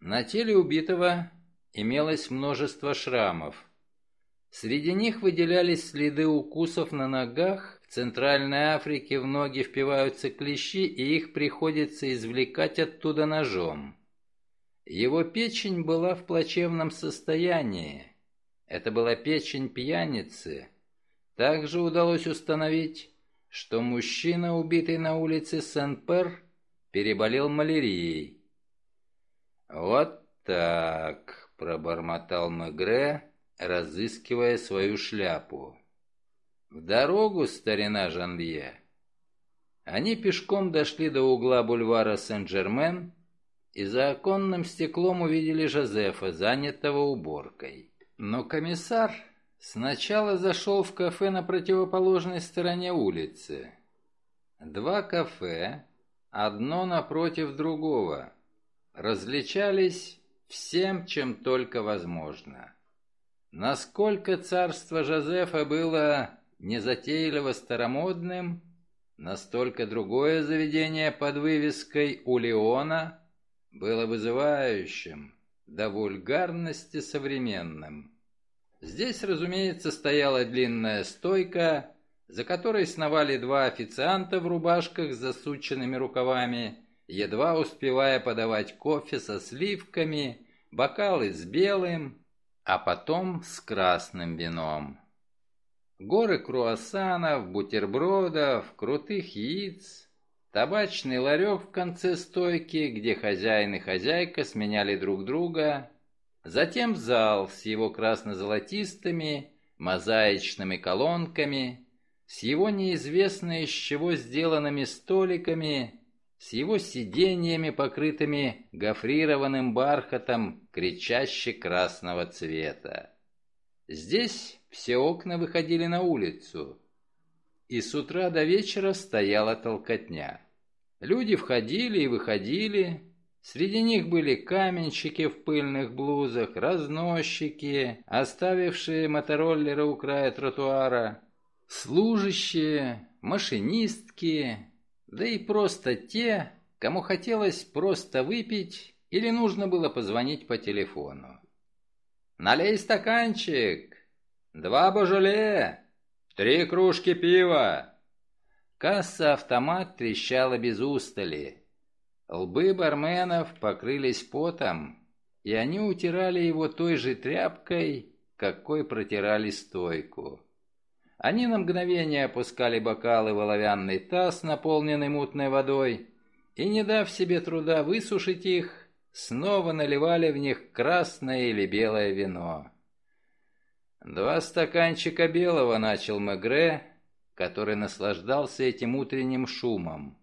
На теле убитого имелось множество шрамов. Среди них выделялись следы укусов на ногах. В Центральной Африке в ноги впиваются клещи, и их приходится извлекать оттуда ножом. Его печень была в плачевном состоянии. Это была печень пьяницы. Также удалось установить, что мужчина, убитый на улице Сен-Пер, переболел малярией. «Вот так», — пробормотал Мегре, разыскивая свою шляпу. «В дорогу, старина Жанвье». Они пешком дошли до угла бульвара Сен-Жермен и за оконным стеклом увидели Жозефа, занятого уборкой. Но комиссар сначала зашел в кафе на противоположной стороне улицы. Два кафе, одно напротив другого. различались всем, чем только возможно. Насколько царство Жозефа было незатейливо старомодным, настолько другое заведение под вывеской «У Леона» было вызывающим, до вульгарности современным. Здесь, разумеется, стояла длинная стойка, за которой сновали два официанта в рубашках с засученными рукавами, едва успевая подавать кофе со сливками, бокалы с белым, а потом с красным вином. Горы круассанов, бутербродов, крутых яиц, табачный ларек в конце стойки, где хозяин и хозяйка сменяли друг друга, затем зал с его красно-золотистыми, мозаичными колонками, с его неизвестно из чего сделанными столиками, с его сиденьями, покрытыми гофрированным бархатом, кричаще красного цвета. Здесь все окна выходили на улицу, и с утра до вечера стояла толкотня. Люди входили и выходили, среди них были каменщики в пыльных блузах, разносчики, оставившие мотороллеры у края тротуара, служащие, машинистки, да и просто те, кому хотелось просто выпить или нужно было позвонить по телефону. «Налей стаканчик! Два божоле! Три кружки пива!» Касса-автомат трещала без устали. Лбы барменов покрылись потом, и они утирали его той же тряпкой, какой протирали стойку. Они на мгновение опускали бокалы в оловянный таз, наполненный мутной водой, и, не дав себе труда высушить их, снова наливали в них красное или белое вино. «Два стаканчика белого», — начал Мегре, который наслаждался этим утренним шумом.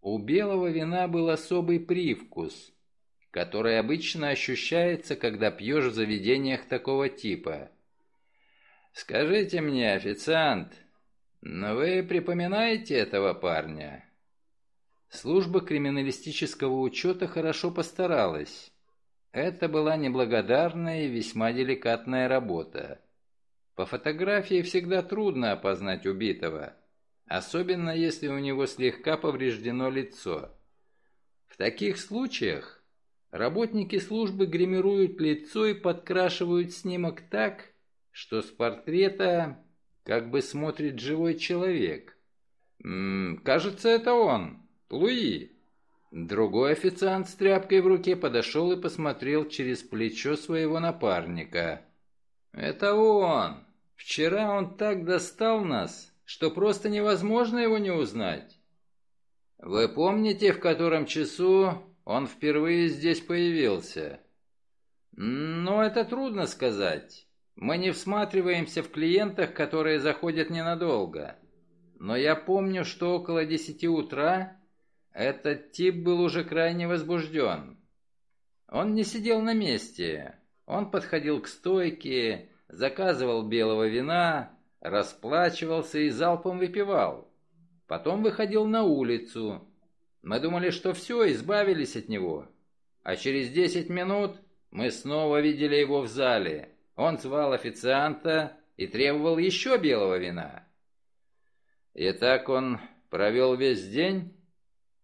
У белого вина был особый привкус, который обычно ощущается, когда пьешь в заведениях такого типа — «Скажите мне, официант, но вы припоминаете этого парня?» Служба криминалистического учета хорошо постаралась. Это была неблагодарная и весьма деликатная работа. По фотографии всегда трудно опознать убитого, особенно если у него слегка повреждено лицо. В таких случаях работники службы гримируют лицо и подкрашивают снимок так, что с портрета как бы смотрит живой человек. М кажется, это он, Луи. Другой официант с тряпкой в руке подошел и посмотрел через плечо своего напарника. «Это он! Вчера он так достал нас, что просто невозможно его не узнать. Вы помните, в котором часу он впервые здесь появился?» «Ну, это трудно сказать. Мы не всматриваемся в клиентах, которые заходят ненадолго. Но я помню, что около десяти утра этот тип был уже крайне возбужден. Он не сидел на месте. Он подходил к стойке, заказывал белого вина, расплачивался и залпом выпивал. Потом выходил на улицу. Мы думали, что все, избавились от него. А через десять минут мы снова видели его в зале. Он звал официанта и требовал еще белого вина. И так он провел весь день?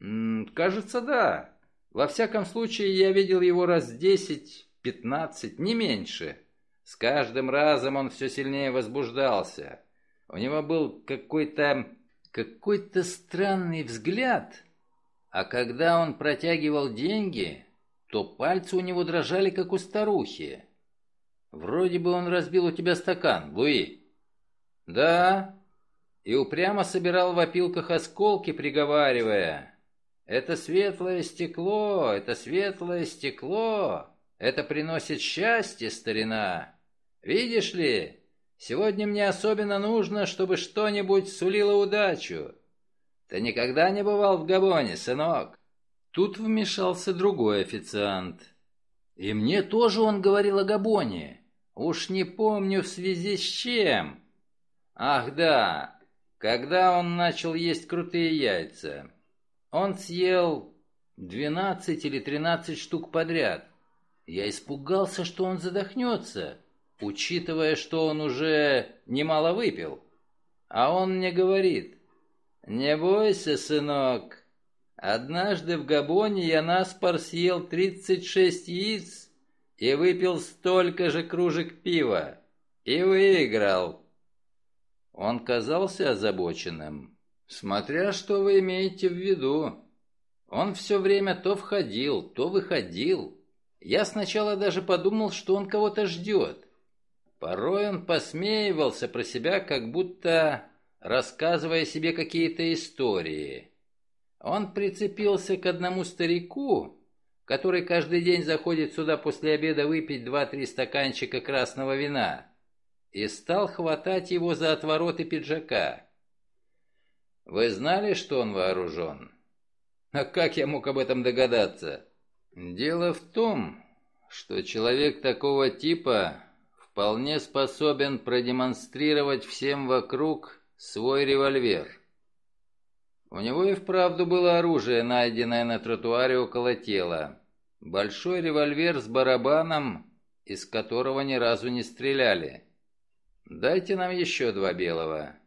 М -м, кажется, да. Во всяком случае, я видел его раз десять, пятнадцать, не меньше. С каждым разом он все сильнее возбуждался. У него был какой-то... какой-то странный взгляд. А когда он протягивал деньги, то пальцы у него дрожали, как у старухи. Вроде бы он разбил у тебя стакан, Луи. Да. И упрямо собирал в опилках осколки, приговаривая. Это светлое стекло, это светлое стекло. Это приносит счастье, старина. Видишь ли, сегодня мне особенно нужно, чтобы что-нибудь сулило удачу. Ты никогда не бывал в Габоне, сынок? Тут вмешался другой официант. И мне тоже он говорил о Габоне. Уж не помню в связи с чем. Ах да, когда он начал есть крутые яйца. Он съел... Двенадцать или тринадцать штук подряд. Я испугался, что он задохнется, учитывая, что он уже немало выпил. А он мне говорит, «Не бойся, сынок, однажды в Габоне я наспор съел тридцать шесть яиц и выпил столько же кружек пива, и выиграл». Он казался озабоченным, смотря что вы имеете в виду. Он все время то входил, то выходил. Я сначала даже подумал, что он кого-то ждет. Порой он посмеивался про себя, как будто рассказывая себе какие-то истории. Он прицепился к одному старику, который каждый день заходит сюда после обеда выпить два-три стаканчика красного вина, и стал хватать его за отвороты пиджака. Вы знали, что он вооружен? А как я мог об этом догадаться? Дело в том, что человек такого типа вполне способен продемонстрировать всем вокруг свой револьвер. У него и вправду было оружие, найденное на тротуаре около тела. Большой револьвер с барабаном, из которого ни разу не стреляли. «Дайте нам еще два белого».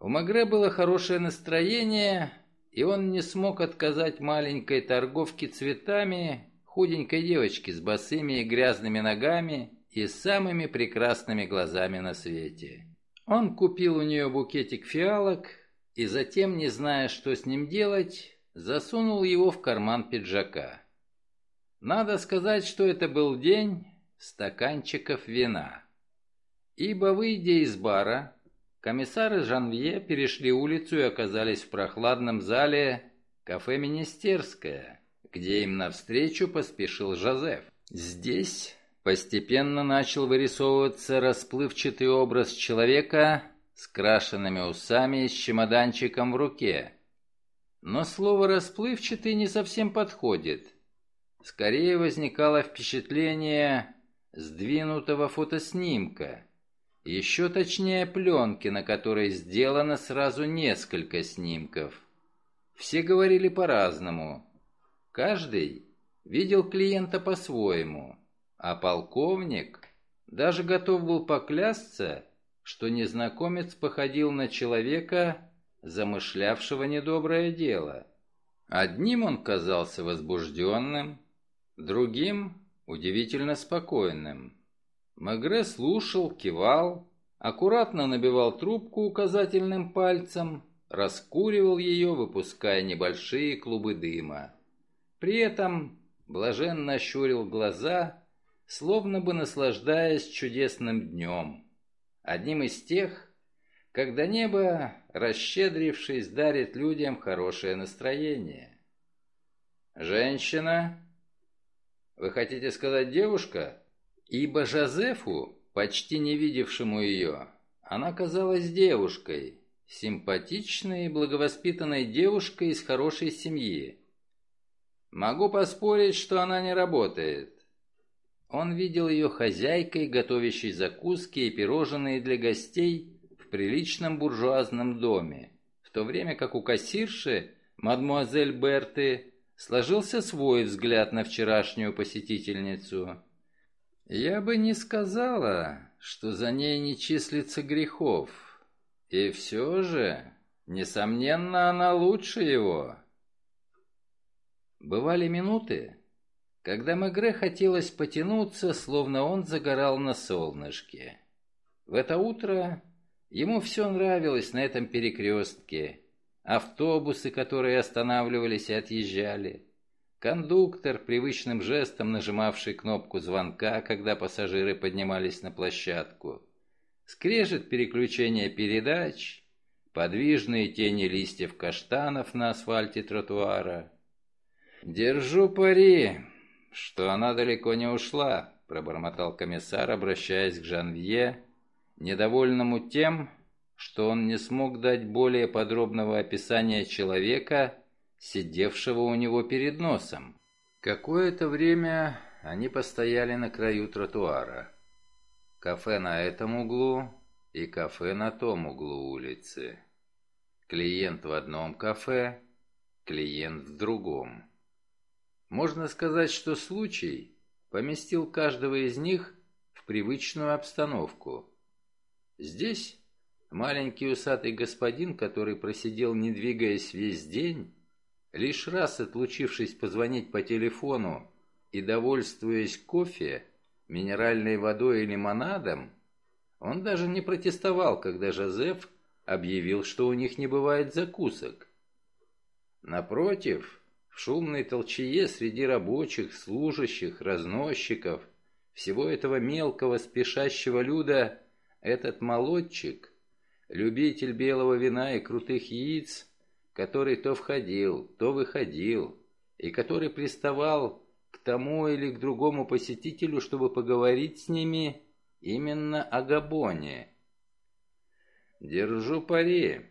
У Магре было хорошее настроение, и он не смог отказать маленькой торговке цветами, худенькой девочке с босыми и грязными ногами и самыми прекрасными глазами на свете. Он купил у нее букетик фиалок и затем, не зная, что с ним делать, засунул его в карман пиджака. Надо сказать, что это был день стаканчиков вина. Ибо, выйдя из бара, Комиссары Жанвье перешли улицу и оказались в прохладном зале кафе «Министерское», где им навстречу поспешил Жозеф. Здесь постепенно начал вырисовываться расплывчатый образ человека с крашенными усами и с чемоданчиком в руке. Но слово «расплывчатый» не совсем подходит. Скорее возникало впечатление сдвинутого фотоснимка – еще точнее пленки, на которой сделано сразу несколько снимков. Все говорили по-разному. Каждый видел клиента по-своему, а полковник даже готов был поклясться, что незнакомец походил на человека, замышлявшего недоброе дело. Одним он казался возбужденным, другим – удивительно спокойным. Мегре слушал, кивал, аккуратно набивал трубку указательным пальцем, раскуривал ее, выпуская небольшие клубы дыма. При этом блаженно ощурил глаза, словно бы наслаждаясь чудесным днем. Одним из тех, когда небо, расщедрившись, дарит людям хорошее настроение. «Женщина? Вы хотите сказать девушка?» Ибо Жозефу, почти не видевшему ее, она казалась девушкой, симпатичной и благовоспитанной девушкой из хорошей семьи. Могу поспорить, что она не работает. Он видел ее хозяйкой, готовящей закуски и пирожные для гостей в приличном буржуазном доме, в то время как у кассирши, мадмуазель Берты, сложился свой взгляд на вчерашнюю посетительницу – я бы не сказала, что за ней не числится грехов. И все же, несомненно, она лучше его. Бывали минуты, когда Мегре хотелось потянуться, словно он загорал на солнышке. В это утро ему все нравилось на этом перекрестке. Автобусы, которые останавливались и отъезжали, Кондуктор, привычным жестом нажимавший кнопку звонка, когда пассажиры поднимались на площадку. Скрежет переключения передач, подвижные тени листьев каштанов на асфальте тротуара. «Держу пари, что она далеко не ушла», — пробормотал комиссар, обращаясь к Жанвье, недовольному тем, что он не смог дать более подробного описания человека, сидевшего у него перед носом. Какое-то время они постояли на краю тротуара. Кафе на этом углу и кафе на том углу улицы. Клиент в одном кафе, клиент в другом. Можно сказать, что случай поместил каждого из них в привычную обстановку. Здесь маленький усатый господин, который просидел не двигаясь весь день, лишь раз отлучившись позвонить по телефону и довольствуясь кофе, минеральной водой и лимонадом, он даже не протестовал, когда Жозеф объявил, что у них не бывает закусок. Напротив, в шумной толчее среди рабочих, служащих, разносчиков, всего этого мелкого спешащего люда, этот молодчик, любитель белого вина и крутых яиц, который то входил, то выходил, и который приставал к тому или к другому посетителю, чтобы поговорить с ними именно о Габоне. Держу пари,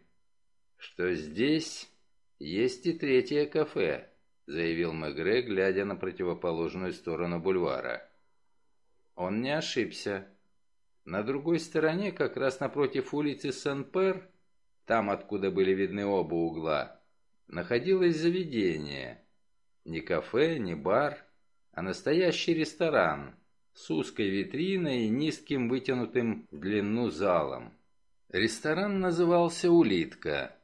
что здесь есть и третье кафе, заявил Мегре, глядя на противоположную сторону бульвара. Он не ошибся. На другой стороне, как раз напротив улицы Сен-Пер, там, откуда были видны оба угла, находилось заведение. Не кафе, не бар, а настоящий ресторан с узкой витриной и низким вытянутым в длину залом. Ресторан назывался «Улитка».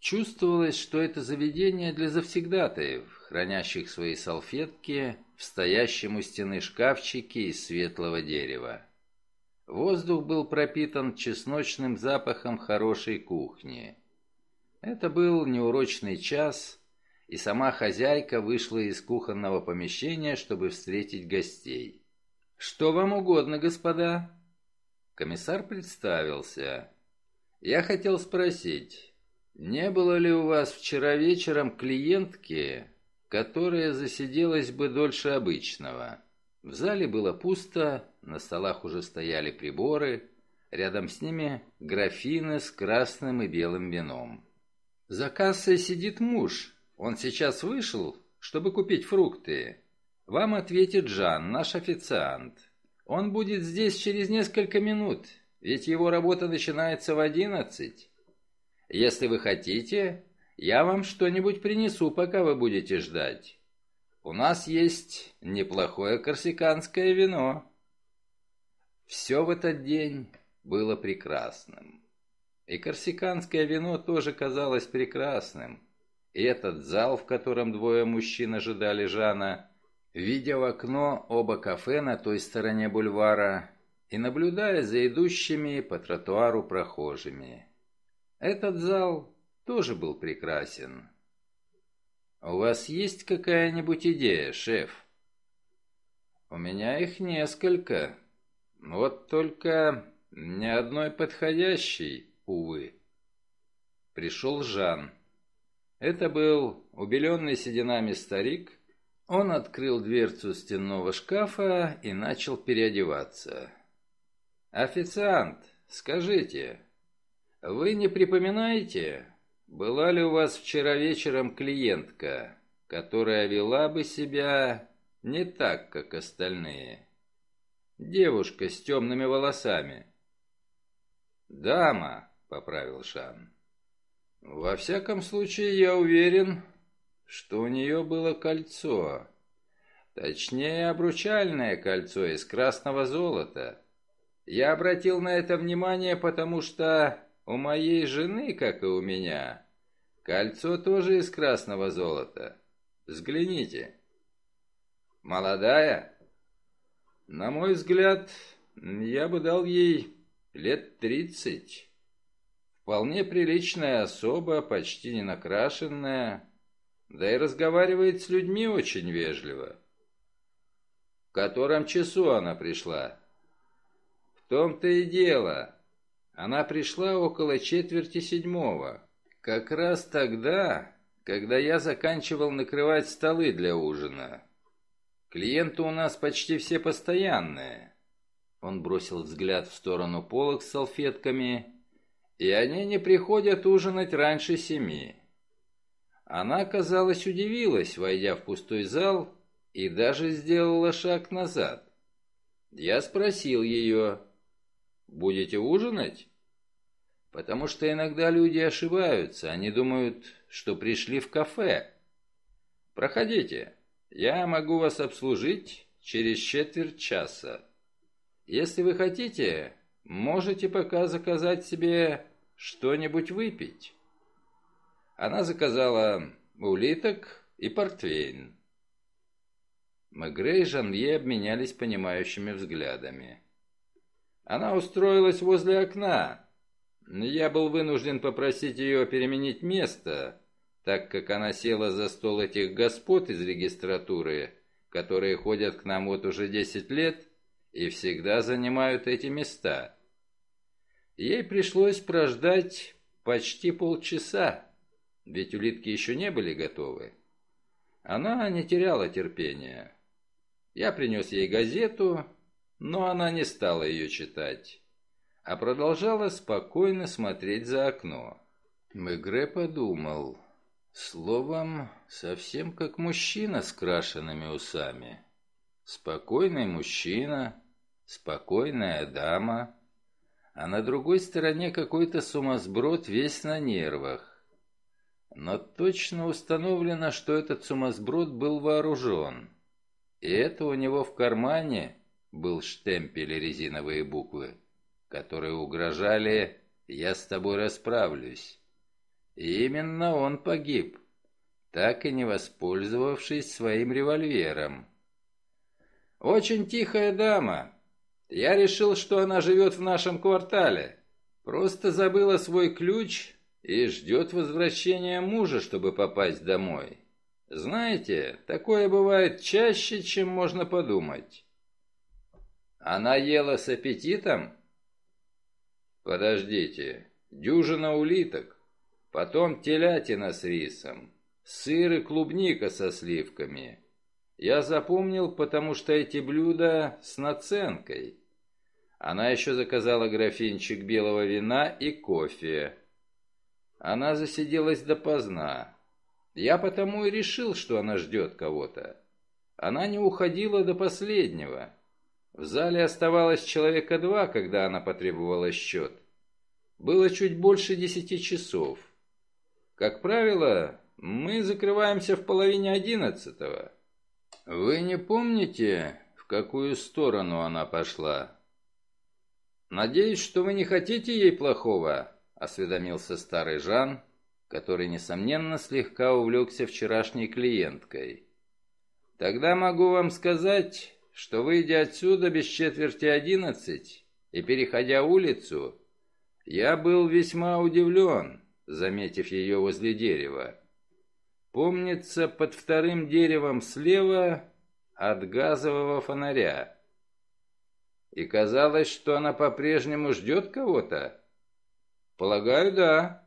Чувствовалось, что это заведение для завсегдатаев, хранящих свои салфетки в стоящем у стены шкафчике из светлого дерева. Воздух был пропитан чесночным запахом хорошей кухни. Это был неурочный час, и сама хозяйка вышла из кухонного помещения, чтобы встретить гостей. «Что вам угодно, господа?» Комиссар представился. «Я хотел спросить, не было ли у вас вчера вечером клиентки, которая засиделась бы дольше обычного?» В зале было пусто, на столах уже стояли приборы, рядом с ними графины с красным и белым вином. За кассой сидит муж, он сейчас вышел, чтобы купить фрукты. Вам ответит Жан, наш официант. Он будет здесь через несколько минут, ведь его работа начинается в одиннадцать. Если вы хотите, я вам что-нибудь принесу, пока вы будете ждать. У нас есть неплохое корсиканское вино. Все в этот день было прекрасным. И корсиканское вино тоже казалось прекрасным. И этот зал, в котором двое мужчин ожидали Жана, видя в окно оба кафе на той стороне бульвара и наблюдая за идущими по тротуару прохожими. Этот зал тоже был прекрасен. «У вас есть какая-нибудь идея, шеф?» «У меня их несколько. Вот только ни одной подходящей, увы». Пришел Жан. Это был убеленный сединами старик. Он открыл дверцу стенного шкафа и начал переодеваться. «Официант, скажите, вы не припоминаете, была ли у вас вчера вечером клиентка, которая вела бы себя не так, как остальные? Девушка с темными волосами». «Дама», — поправил Шан. Во всяком случае, я уверен, что у нее было кольцо. Точнее, обручальное кольцо из красного золота. Я обратил на это внимание, потому что у моей жены, как и у меня, кольцо тоже из красного золота. Взгляните. Молодая? На мой взгляд, я бы дал ей лет тридцать. Вполне приличная особа, почти не накрашенная, да и разговаривает с людьми очень вежливо. В котором часу она пришла? В том-то и дело. Она пришла около четверти седьмого. Как раз тогда, когда я заканчивал накрывать столы для ужина. Клиенты у нас почти все постоянные. Он бросил взгляд в сторону полок с салфетками и они не приходят ужинать раньше семи. Она, казалось, удивилась, войдя в пустой зал, и даже сделала шаг назад. Я спросил ее, «Будете ужинать?» Потому что иногда люди ошибаются, они думают, что пришли в кафе. «Проходите, Я могу вас обслужить через четверть часа. Если вы хотите, можете пока заказать себе что-нибудь выпить». Она заказала улиток и портвейн. Мегре и Жанвье обменялись понимающими взглядами. Она устроилась возле окна. Я был вынужден попросить ее переменить место, так как она села за стол этих господ из регистратуры, которые ходят к нам вот уже десять лет и всегда занимают эти места. Ей пришлось прождать почти полчаса ведь улитки еще не были готовы. Она не теряла терпения. Я принес ей газету, но она не стала ее читать, а продолжала спокойно смотреть за окно. Мегре подумал, словом, совсем как мужчина с крашенными усами. Спокойный мужчина, спокойная дама, а на другой стороне какой-то сумасброд весь на нервах. Но точно установлено, что этот сумасброд был вооружен. И это у него в кармане был штемпель и резиновые буквы, которые угрожали «Я с тобой расправлюсь». Именно он погиб, так и не воспользовавшись своим револьвером. «Очень тихая дама. Я решил, что она живет в нашем квартале. Просто забыла свой ключ и ждет возвращения мужа, чтобы попасть домой. Знаете, такое бывает чаще, чем можно подумать. Она ела с аппетитом? Подождите, дюжина улиток, потом телятина с рисом, сыр и клубника со сливками. Я запомнил, потому что эти блюда с наценкой. Она еще заказала графинчик белого вина и кофе. Она засиделась допоздна. Я потому и решил, что она ждет кого-то. Она не уходила до последнего. В зале оставалось человека два, когда она потребовала счет. Было чуть больше десяти часов. Как правило, мы закрываемся в половине одиннадцатого. Вы не помните, в какую сторону она пошла? Надеюсь, что вы не хотите ей плохого, осведомился старый Жан, который, несомненно, слегка увлекся вчерашней клиенткой. «Тогда могу вам сказать, что, выйдя отсюда без четверти одиннадцать и переходя улицу, я был весьма удивлен, заметив ее возле дерева. Помнится, под вторым деревом слева от газового фонаря. И казалось, что она по-прежнему ждет кого-то. Полагаю, да.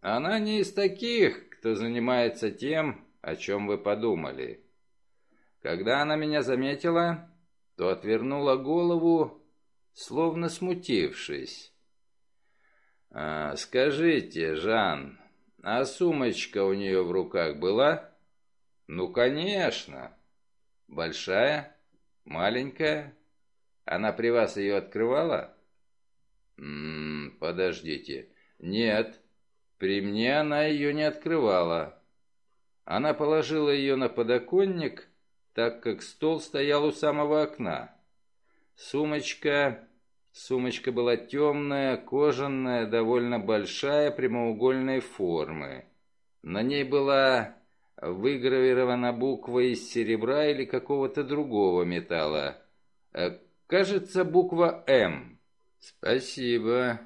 Она не из таких, кто занимается тем, о чем вы подумали. Когда она меня заметила, то отвернула голову, словно смутившись. А, «Скажите, Жан, а сумочка у нее в руках была?» «Ну, конечно. Большая? Маленькая? Она при вас ее открывала?» «М -м, подождите. Нет, при мне она ее не открывала. Она положила ее на подоконник, так как стол стоял у самого окна. Сумочка... Сумочка была темная, кожаная, довольно большая, прямоугольной формы. На ней была выгравирована буква из серебра или какого-то другого металла. Э, кажется, буква «М». «Спасибо.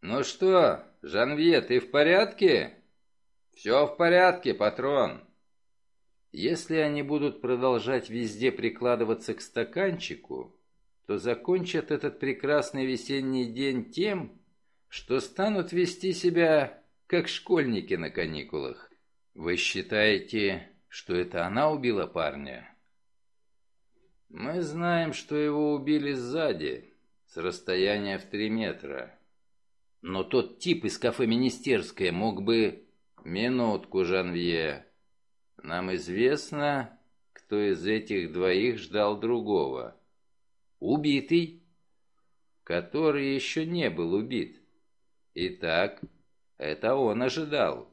Ну что, Жанвье, ты в порядке?» «Все в порядке, патрон». Если они будут продолжать везде прикладываться к стаканчику, то закончат этот прекрасный весенний день тем, что станут вести себя как школьники на каникулах. Вы считаете, что это она убила парня? Мы знаем, что его убили сзади, с расстояния в три метра. Но тот тип из кафе «Министерское» мог бы... Минутку, Жанвье. Нам известно, кто из этих двоих ждал другого. Убитый, который еще не был убит. Итак, это он ожидал.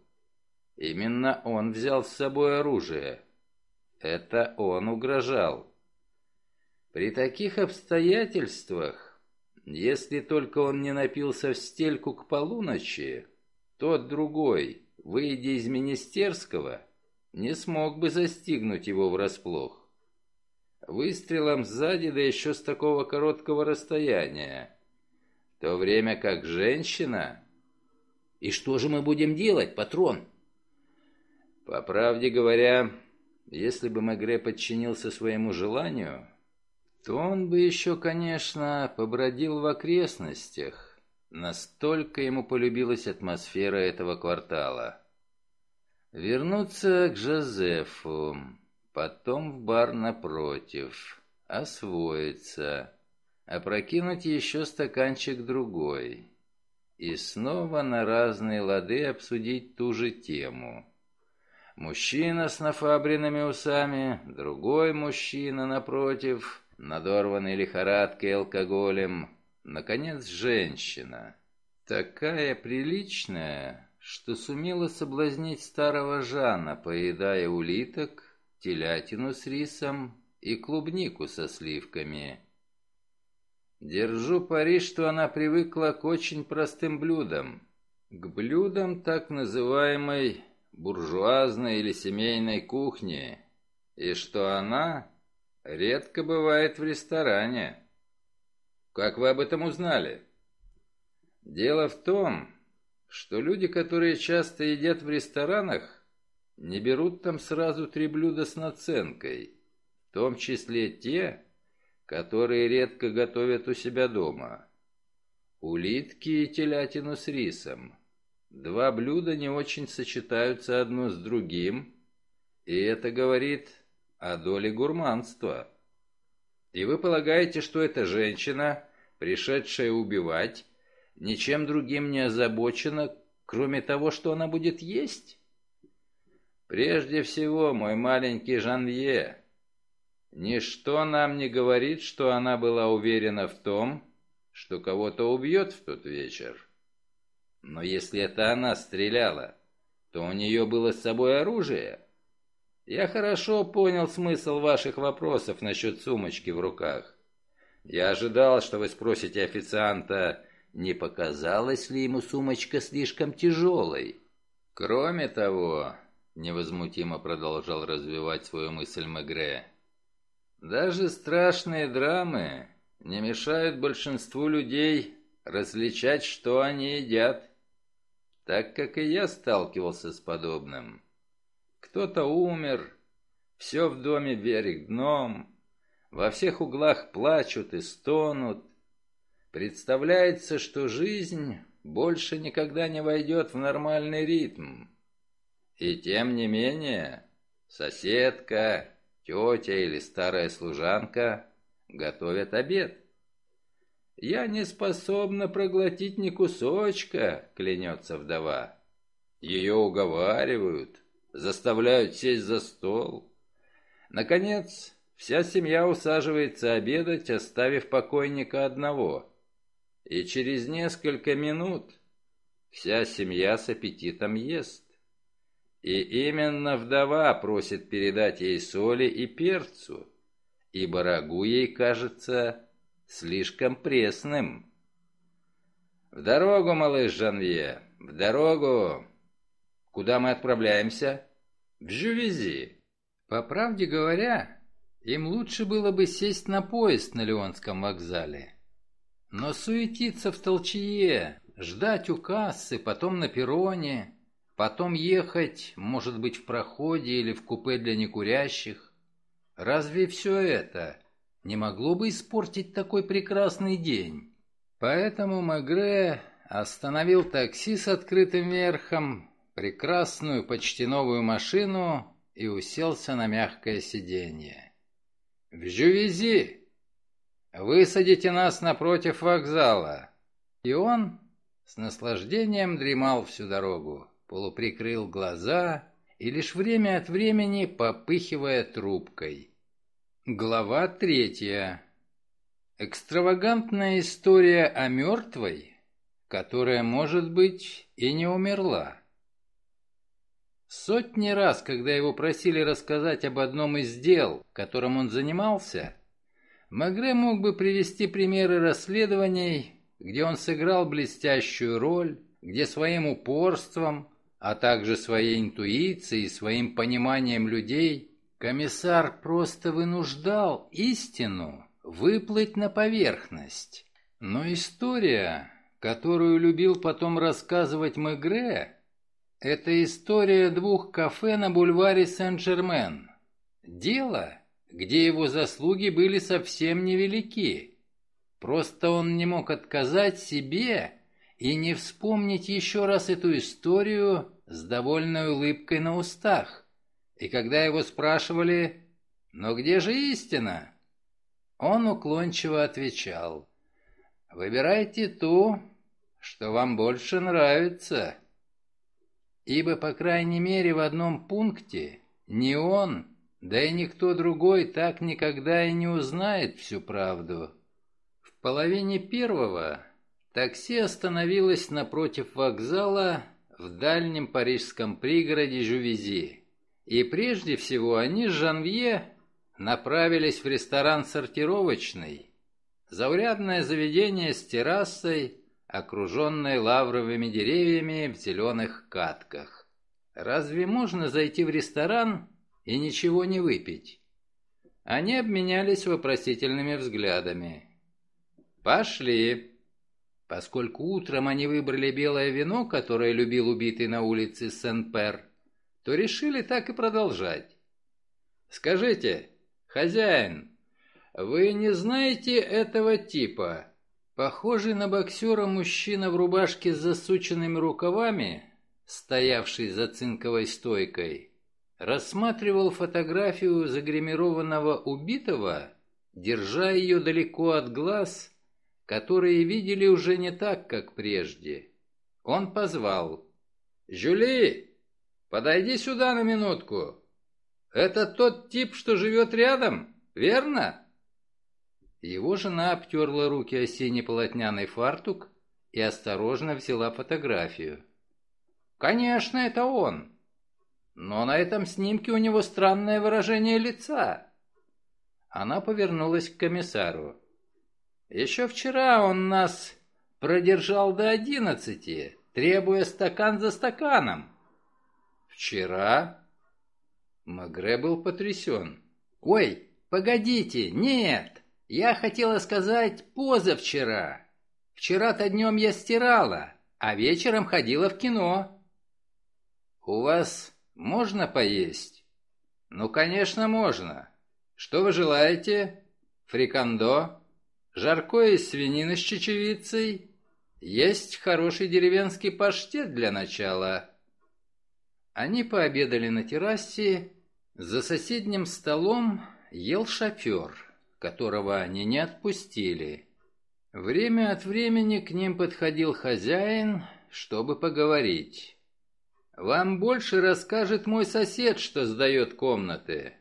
Именно он взял с собой оружие. Это он угрожал. При таких обстоятельствах, если только он не напился в стельку к полуночи, тот другой, выйдя из министерского, не смог бы застигнуть его врасплох. Выстрелом сзади, да еще с такого короткого расстояния. В то время как женщина... «И что же мы будем делать, патрон?» По правде говоря, если бы Мегре подчинился своему желанию, то он бы еще, конечно, побродил в окрестностях. Настолько ему полюбилась атмосфера этого квартала. Вернуться к Жозефу, потом в бар напротив, освоиться, опрокинуть еще стаканчик другой и снова на разные лады обсудить ту же тему. Мужчина с нафабренными усами, другой мужчина напротив, надорванный лихорадкой алкоголем, наконец, женщина. Такая приличная, что сумела соблазнить старого Жана, поедая улиток, телятину с рисом и клубнику со сливками. Держу пари, что она привыкла к очень простым блюдам. К блюдам так называемой буржуазной или семейной кухни, и что она редко бывает в ресторане. Как вы об этом узнали? Дело в том, что люди, которые часто едят в ресторанах, не берут там сразу три блюда с наценкой, в том числе те, которые редко готовят у себя дома. Улитки и телятину с рисом – Два блюда не очень сочетаются одно с другим, и это говорит о доле гурманства. И вы полагаете, что эта женщина, пришедшая убивать, ничем другим не озабочена, кроме того, что она будет есть? Прежде всего, мой маленький Жанвье, ничто нам не говорит, что она была уверена в том, что кого-то убьет в тот вечер. Но если это она стреляла, то у нее было с собой оружие. Я хорошо понял смысл ваших вопросов насчет сумочки в руках. Я ожидал, что вы спросите официанта, не показалась ли ему сумочка слишком тяжелой. Кроме того, невозмутимо продолжал развивать свою мысль Мегре, даже страшные драмы не мешают большинству людей различать, что они едят так как и я сталкивался с подобным. Кто-то умер, все в доме вверх дном, во всех углах плачут и стонут. Представляется, что жизнь больше никогда не войдет в нормальный ритм. И тем не менее, соседка, тетя или старая служанка готовят обед. «Я не способна проглотить ни кусочка», — клянется вдова. Ее уговаривают, заставляют сесть за стол. Наконец, вся семья усаживается обедать, оставив покойника одного. И через несколько минут вся семья с аппетитом ест. И именно вдова просит передать ей соли и перцу, ибо рагу ей кажется слишком пресным. «В дорогу, малыш Жанвье, в дорогу! Куда мы отправляемся?» «В Жювези». По правде говоря, им лучше было бы сесть на поезд на Леонском вокзале. Но суетиться в толчье, ждать у кассы, потом на перроне, потом ехать, может быть, в проходе или в купе для некурящих. Разве все это не могло бы испортить такой прекрасный день. Поэтому Мегре остановил такси с открытым верхом, прекрасную почти новую машину и уселся на мягкое сиденье. «В Жювези! Высадите нас напротив вокзала!» И он с наслаждением дремал всю дорогу, полуприкрыл глаза и лишь время от времени попыхивая трубкой. Глава третья. Экстравагантная история о мертвой, которая, может быть, и не умерла. Сотни раз, когда его просили рассказать об одном из дел, которым он занимался, Магре мог бы привести примеры расследований, где он сыграл блестящую роль, где своим упорством, а также своей интуицией, своим пониманием людей, комиссар просто вынуждал истину выплыть на поверхность. Но история, которую любил потом рассказывать Мегре, это история двух кафе на бульваре Сен-Жермен. Дело, где его заслуги были совсем невелики. Просто он не мог отказать себе и не вспомнить еще раз эту историю с довольной улыбкой на устах. И когда его спрашивали «Но где же истина?», он уклончиво отвечал «Выбирайте ту, что вам больше нравится». Ибо, по крайней мере, в одном пункте ни он, да и никто другой так никогда и не узнает всю правду. В половине первого такси остановилось напротив вокзала в дальнем парижском пригороде Жувези. И прежде всего они с Жанвье направились в ресторан «Сортировочный», заурядное заведение с террасой, окруженной лавровыми деревьями в зеленых катках. Разве можно зайти в ресторан и ничего не выпить. Они обменялись вопросительными взглядами. «Пошли!» Поскольку утром они выбрали белое вино, которое любил убитый на улице Сен-Пер, то решили так и продолжать. «Скажите, хозяин, вы не знаете этого типа?» Похожий на боксера мужчина в рубашке с засученными рукавами, стоявший за цинковой стойкой, рассматривал фотографию загримированного убитого, держа ее далеко от глаз, которые видели уже не так, как прежде. Он позвал. «Жюли, подойди сюда на минутку. Это тот тип, что живет рядом, верно?» Его жена обтерла руки о синий полотняный фартук и осторожно взяла фотографию. «Конечно, это он. Но на этом снимке у него странное выражение лица. Она повернулась к комиссару. Еще вчера он нас продержал до одиннадцати, требуя стакан за стаканом. Вчера? Магре был потрясен. Ой, погодите, нет, я хотела сказать позавчера. Вчера-то днем я стирала, а вечером ходила в кино. У вас можно поесть?» «Ну, конечно, можно. Что вы желаете? Фрикандо? Жаркое из свинины с чечевицей? Есть хороший деревенский паштет для начала». Они пообедали на террасе. За соседним столом ел шофер, которого они не отпустили. Время от времени к ним подходил хозяин, чтобы поговорить. Вам больше расскажет мой сосед, что сдает комнаты.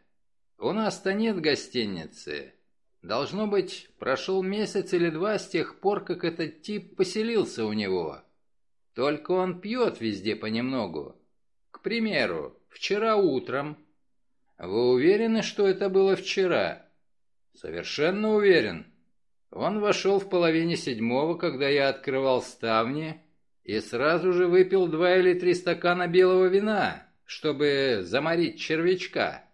У нас-то нет гостиницы. Должно быть, прошел месяц или два с тех пор, как этот тип поселился у него. Только он пьет везде понемногу. К примеру, вчера утром. Вы уверены, что это было вчера? Совершенно уверен. Он вошел в половине седьмого, когда я открывал ставни, и сразу же выпил два или три стакана белого вина, чтобы заморить червячка.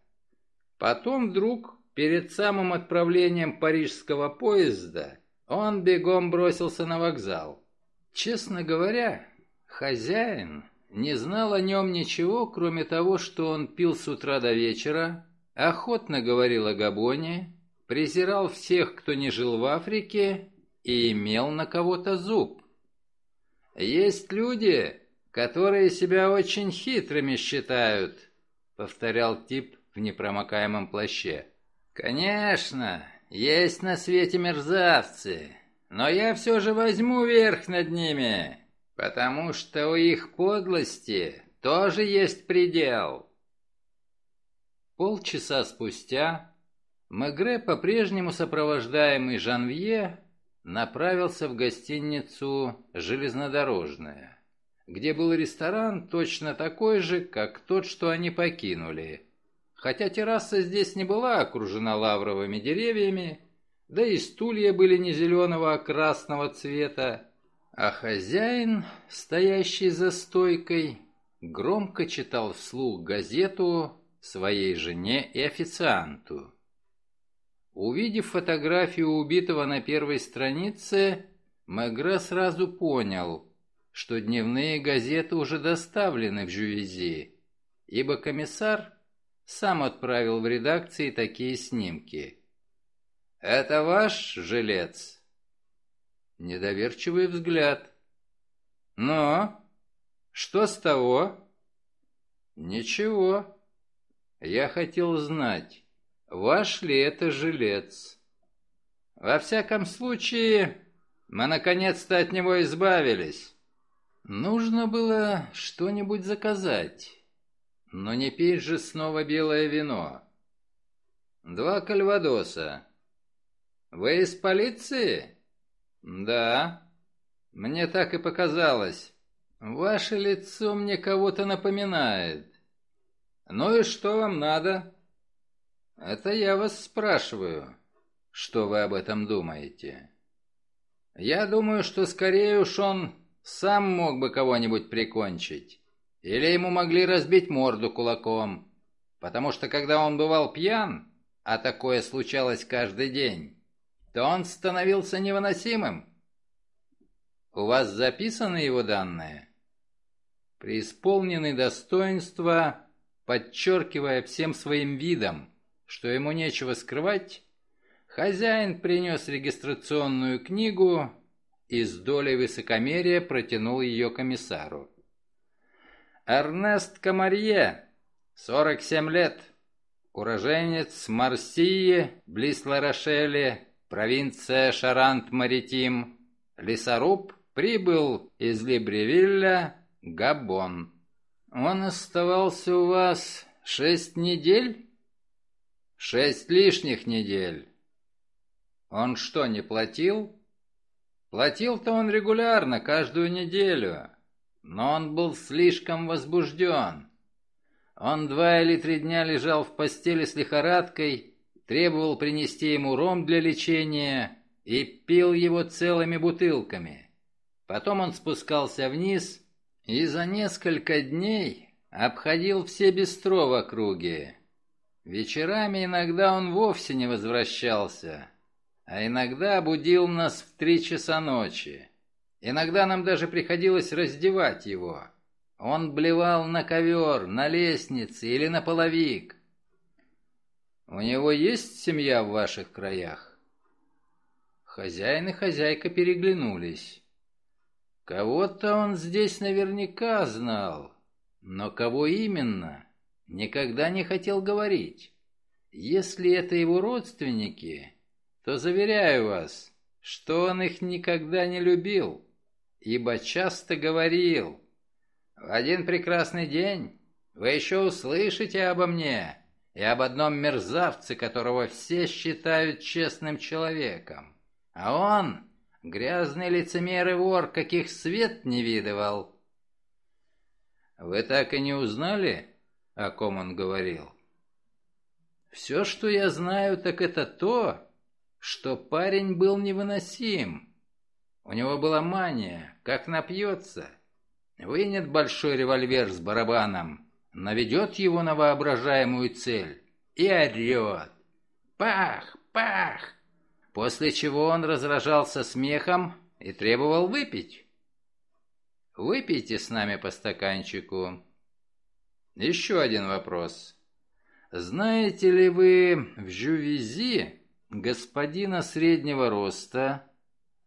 Потом вдруг, перед самым отправлением парижского поезда, он бегом бросился на вокзал. Честно говоря, хозяин не знал о нем ничего, кроме того, что он пил с утра до вечера, охотно говорил о Габоне, презирал всех, кто не жил в Африке и имел на кого-то зуб. «Есть люди, которые себя очень хитрыми считают», — повторял тип в непромокаемом плаще. «Конечно, есть на свете мерзавцы, но я все же возьму верх над ними, потому что у их подлости тоже есть предел». Полчаса спустя Мегре, по-прежнему сопровождаемый Жанвье, направился в гостиницу «Железнодорожная». где был ресторан точно такой же, как тот, что они покинули. Хотя терраса здесь не была окружена лавровыми деревьями, да и стулья были не зеленого, а красного цвета, а хозяин, стоящий за стойкой, громко читал вслух газету своей жене и официанту. Увидев фотографию убитого на первой странице, Мегре сразу понял, что дневные газеты уже доставлены в Жювези, ибо комиссар сам отправил в редакции такие снимки. «Это ваш жилец?» Недоверчивый взгляд. «Но? Что с того?» «Ничего. Я хотел знать, ваш ли это жилец. Во всяком случае, мы наконец-то от него избавились. Нужно было что-нибудь заказать, но не пить же снова белое вино. Два кальвадоса. Вы из полиции? Да. Мне так и показалось. Ваше лицо мне кого-то напоминает. Ну и что вам надо? Это я вас спрашиваю. Что вы об этом думаете? Я думаю, что скорее уж он сам мог бы кого-нибудь прикончить. Или ему могли разбить морду кулаком. Потому что когда он бывал пьян, а такое случалось каждый день, то он становился невыносимым. У вас записаны его данные? Преисполненный достоинства, подчеркивая всем своим видом, что ему нечего скрывать, Хозяин принес регистрационную книгу и с долей высокомерия протянул ее комиссару. Эрнест Камарье, 47 лет, уроженец Марсии, близ Ларошели, провинция Шарант-Маритим, лесоруб, прибыл из Либревилля, Габон. Он оставался у вас шесть недель? Шесть лишних недель. Он что, не платил? Платил-то он регулярно, каждую неделю. Но он был слишком возбужден. Он два или три дня лежал в постели с лихорадкой, требовал принести ему ром для лечения и пил его целыми бутылками. Потом он спускался вниз и за несколько дней обходил все бистро в округе. Вечерами иногда он вовсе не возвращался, а иногда будил нас в три часа ночи. Иногда нам даже приходилось раздевать его. Он блевал на ковер, на лестнице или на половик. У него есть семья в ваших краях? Хозяин и хозяйка переглянулись. Кого-то он здесь наверняка знал, но кого именно, никогда не хотел говорить. Если это его родственники, то заверяю вас, что он их никогда не любил, ибо часто говорил, «В один прекрасный день вы еще услышите обо мне и об одном мерзавце, которого все считают честным человеком, а он — грязный лицемер и вор, каких свет не видывал». «Вы так и не узнали, о ком он говорил?» «Все, что я знаю, так это то, что парень был невыносим. У него была мания, как напьется. Вынет большой револьвер с барабаном, наведет его на воображаемую цель и орет. Пах, пах! После чего он разражался смехом и требовал выпить. Выпейте с нами по стаканчику. Еще один вопрос. Знаете ли вы в Жювези господина среднего роста,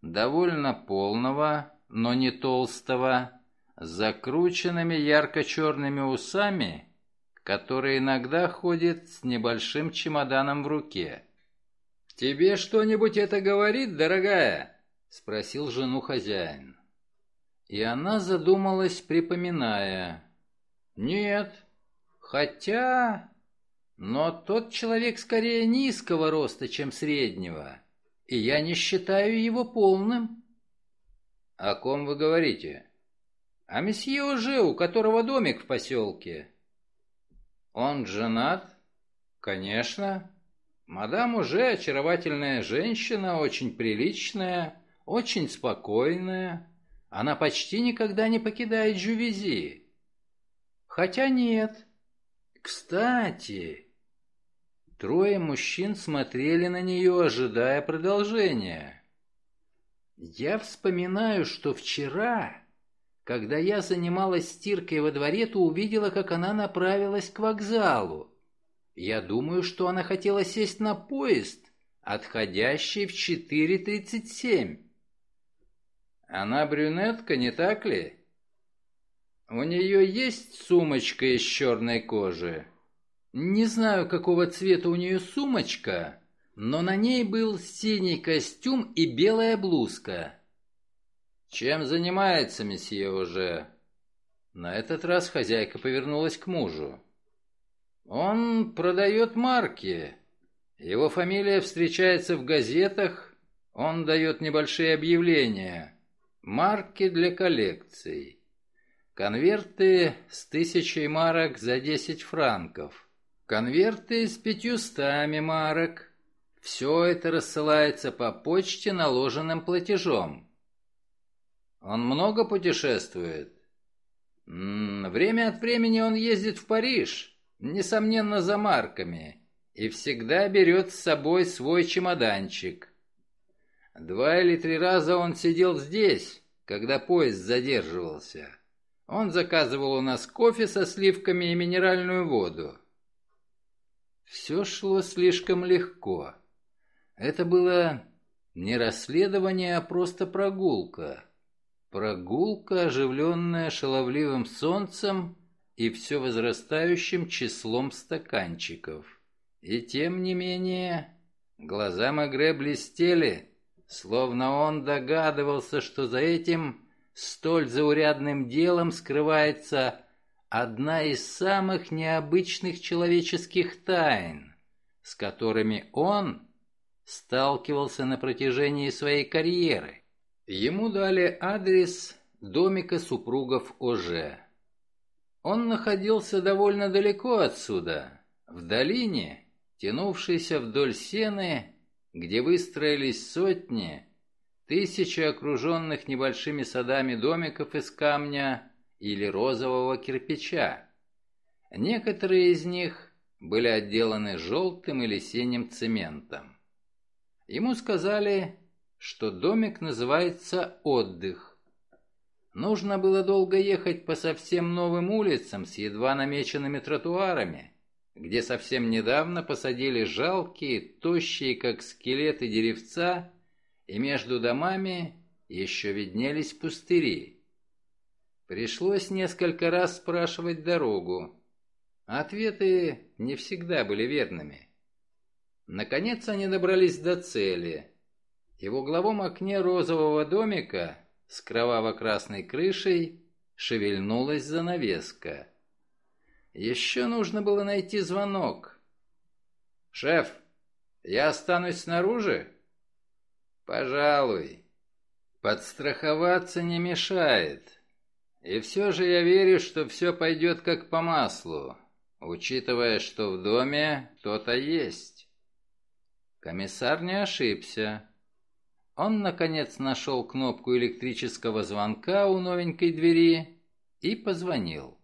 довольно полного, но не толстого, с закрученными ярко-черными усами, который иногда ходит с небольшим чемоданом в руке. «Тебе что-нибудь это говорит, дорогая?» — спросил жену хозяин. И она задумалась, припоминая. «Нет, хотя...» Но тот человек скорее низкого роста, чем среднего, и я не считаю его полным. О ком вы говорите? А месье уже, у которого домик в поселке. Он женат? Конечно. Мадам уже очаровательная женщина, очень приличная, очень спокойная. Она почти никогда не покидает Жювези. Хотя нет. Кстати, трое мужчин смотрели на нее, ожидая продолжения. Я вспоминаю, что вчера, когда я занималась стиркой во дворе, то увидела, как она направилась к вокзалу. Я думаю, что она хотела сесть на поезд, отходящий в 4.37. Она брюнетка, не так ли? У нее есть сумочка из черной кожи? Не знаю, какого цвета у нее сумочка, но на ней был синий костюм и белая блузка. Чем занимается месье уже? На этот раз хозяйка повернулась к мужу. Он продает марки. Его фамилия встречается в газетах, он дает небольшие объявления. Марки для коллекций. Конверты с тысячей марок за десять франков. Конверты с пятьюстами марок. Все это рассылается по почте наложенным платежом. Он много путешествует? М -м, время от времени он ездит в Париж несомненно, за марками, и всегда берет с собой свой чемоданчик. Два или три раза он сидел здесь, когда поезд задерживался. Он заказывал у нас кофе со сливками и минеральную воду. Все шло слишком легко. Это было не расследование, а просто прогулка. Прогулка, оживленная шаловливым солнцем и все возрастающим числом стаканчиков. И тем не менее, глаза Магре блестели, словно он догадывался, что за этим столь заурядным делом скрывается одна из самых необычных человеческих тайн, с которыми он сталкивался на протяжении своей карьеры. Ему дали адрес домика супругов Оже. Он находился довольно далеко отсюда, в долине, тянувшейся вдоль сены, где выстроились сотни, тысячи окруженных небольшими садами домиков из камня или розового кирпича. Некоторые из них были отделаны желтым или синим цементом. Ему сказали, что домик называется «Отдых», Нужно было долго ехать по совсем новым улицам с едва намеченными тротуарами, где совсем недавно посадили жалкие, тощие, как скелеты деревца, и между домами еще виднелись пустыри. Пришлось несколько раз спрашивать дорогу. Ответы не всегда были верными. Наконец они добрались до цели, и в угловом окне розового домика с кроваво-красной крышей шевельнулась занавеска. Еще нужно было найти звонок. «Шеф, я останусь снаружи?» «Пожалуй. Подстраховаться не мешает. И все же я верю, что все пойдет как по маслу, учитывая, что в доме кто-то есть». Комиссар не ошибся. Он, наконец, нашел кнопку электрического звонка у новенькой двери и позвонил.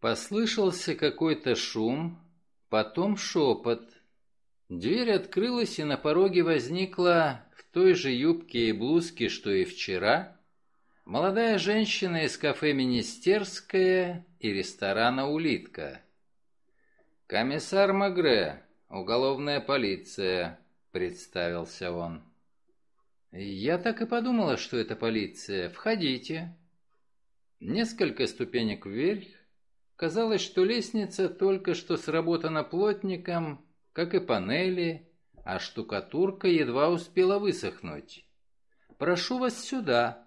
Послышался какой-то шум, потом шепот. Дверь открылась, и на пороге возникла в той же юбке и блузке, что и вчера, молодая женщина из кафе «Министерская» и ресторана «Улитка». «Комиссар Магре, уголовная полиция», — представился он. «Я так и подумала, что это полиция. Входите». Несколько ступенек вверх. Казалось, что лестница только что сработана плотником, как и панели, а штукатурка едва успела высохнуть. «Прошу вас сюда».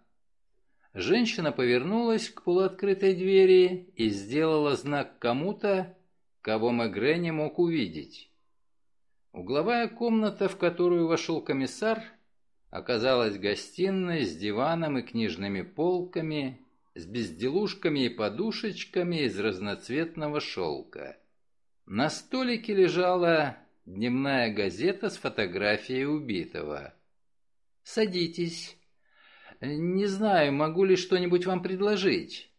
Женщина повернулась к полуоткрытой двери и сделала знак кому-то, кого Мегре не мог увидеть. Угловая комната, в которую вошел комиссар, оказалась гостиной с диваном и книжными полками, с безделушками и подушечками из разноцветного шелка. На столике лежала дневная газета с фотографией убитого. «Садитесь. Не знаю, могу ли что-нибудь вам предложить?»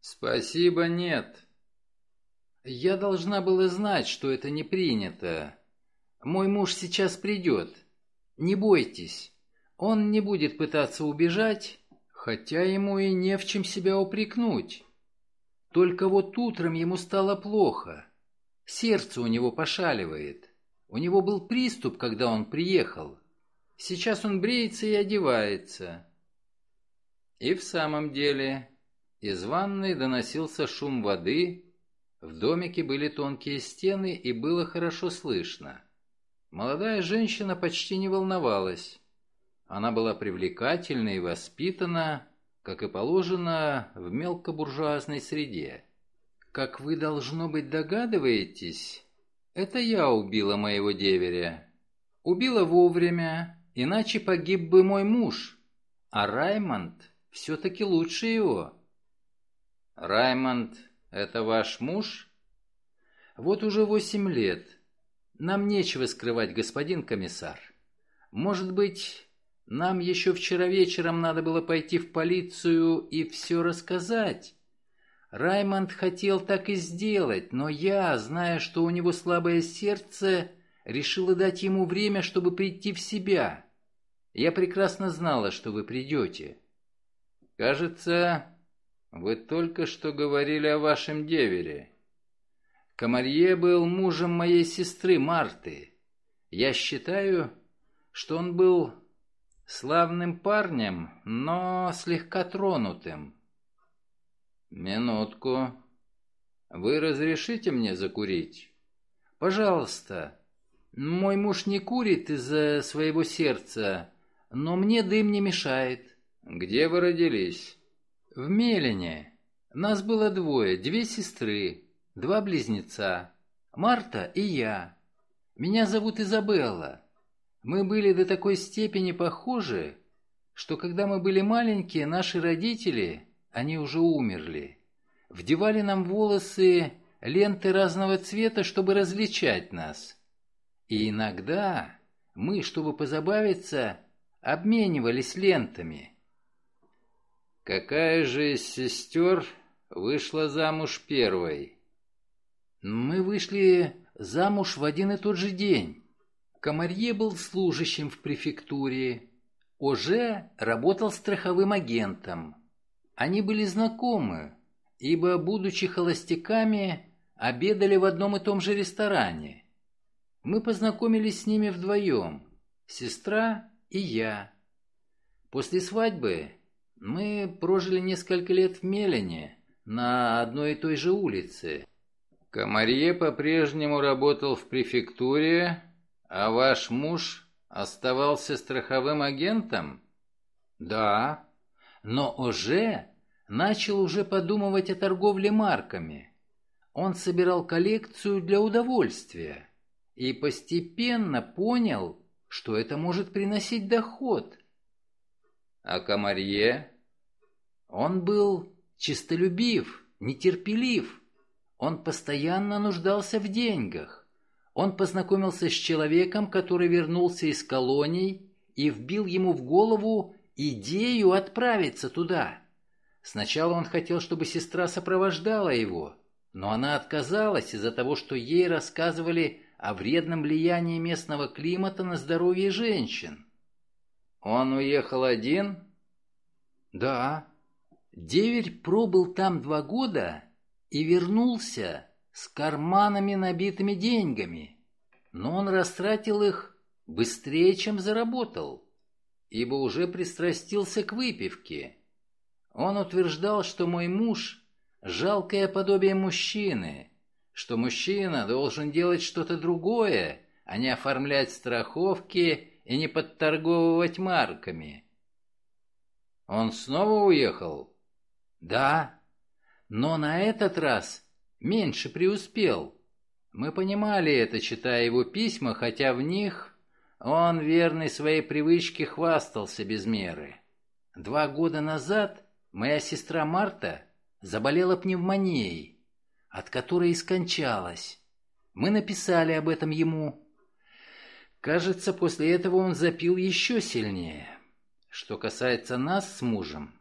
«Спасибо, нет». «Я должна была знать, что это не принято. Мой муж сейчас придет. Не бойтесь. Он не будет пытаться убежать, хотя ему и не в чем себя упрекнуть. Только вот утром ему стало плохо. Сердце у него пошаливает. У него был приступ, когда он приехал. Сейчас он бреется и одевается. И в самом деле из ванной доносился шум воды, в домике были тонкие стены и было хорошо слышно. Молодая женщина почти не волновалась. Она была привлекательна и воспитана, как и положено в мелкобуржуазной среде. Как вы, должно быть, догадываетесь, это я убила моего деверя. Убила вовремя, иначе погиб бы мой муж. А Раймонд все-таки лучше его. Раймонд — это ваш муж? Вот уже восемь лет. Нам нечего скрывать, господин комиссар. Может быть, нам еще вчера вечером надо было пойти в полицию и все рассказать? Раймонд хотел так и сделать, но я, зная, что у него слабое сердце, решила дать ему время, чтобы прийти в себя. Я прекрасно знала, что вы придете. Кажется, вы только что говорили о вашем девере. Комарье был мужем моей сестры Марты. Я считаю, что он был славным парнем, но слегка тронутым. Минутку. Вы разрешите мне закурить? Пожалуйста. Мой муж не курит из-за своего сердца, но мне дым не мешает. Где вы родились? В Мелине. Нас было двое, две сестры. Два близнеца. Марта и я. Меня зовут Изабелла. Мы были до такой степени похожи, что когда мы были маленькие, наши родители, они уже умерли, вдевали нам волосы ленты разного цвета, чтобы различать нас. И иногда мы, чтобы позабавиться, обменивались лентами. Какая же из сестер вышла замуж первой? Мы вышли замуж в один и тот же день. Комарье был служащим в префектуре. Оже работал страховым агентом. Они были знакомы, ибо, будучи холостяками, обедали в одном и том же ресторане. Мы познакомились с ними вдвоем, сестра и я. После свадьбы мы прожили несколько лет в Мелене, на одной и той же улице. Комарье по-прежнему работал в префектуре, а ваш муж оставался страховым агентом? Да, но уже начал уже подумывать о торговле марками. Он собирал коллекцию для удовольствия и постепенно понял, что это может приносить доход. А Комарье? Он был чистолюбив, нетерпелив, он постоянно нуждался в деньгах. Он познакомился с человеком, который вернулся из колоний и вбил ему в голову идею отправиться туда. Сначала он хотел, чтобы сестра сопровождала его, но она отказалась из-за того, что ей рассказывали о вредном влиянии местного климата на здоровье женщин. Он уехал один? Да. Деверь пробыл там два года и вернулся с карманами, набитыми деньгами. Но он растратил их быстрее, чем заработал, ибо уже пристрастился к выпивке. Он утверждал, что мой муж — жалкое подобие мужчины, что мужчина должен делать что-то другое, а не оформлять страховки и не подторговывать марками. Он снова уехал? Да, но на этот раз меньше преуспел. Мы понимали это, читая его письма, хотя в них он, верный своей привычке, хвастался без меры. Два года назад Моя сестра Марта заболела пневмонией, от которой и скончалась. Мы написали об этом ему. Кажется, после этого он запил еще сильнее. Что касается нас с мужем,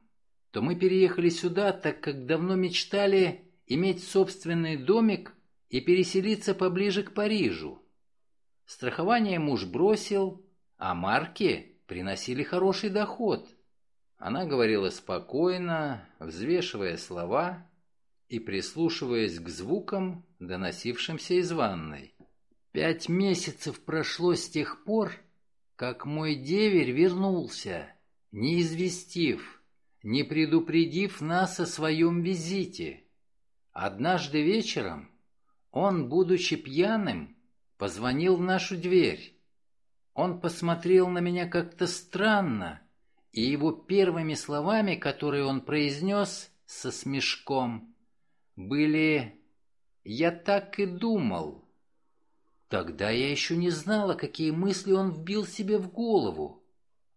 то мы переехали сюда, так как давно мечтали иметь собственный домик и переселиться поближе к Парижу. Страхование муж бросил, а марки приносили хороший доход. Она говорила спокойно, взвешивая слова и прислушиваясь к звукам, доносившимся из ванной. Пять месяцев прошло с тех пор, как мой деверь вернулся, не известив, не предупредив нас о своем визите. Однажды вечером он, будучи пьяным, позвонил в нашу дверь. Он посмотрел на меня как-то странно, и его первыми словами, которые он произнес со смешком, были «Я так и думал». Тогда я еще не знала, какие мысли он вбил себе в голову.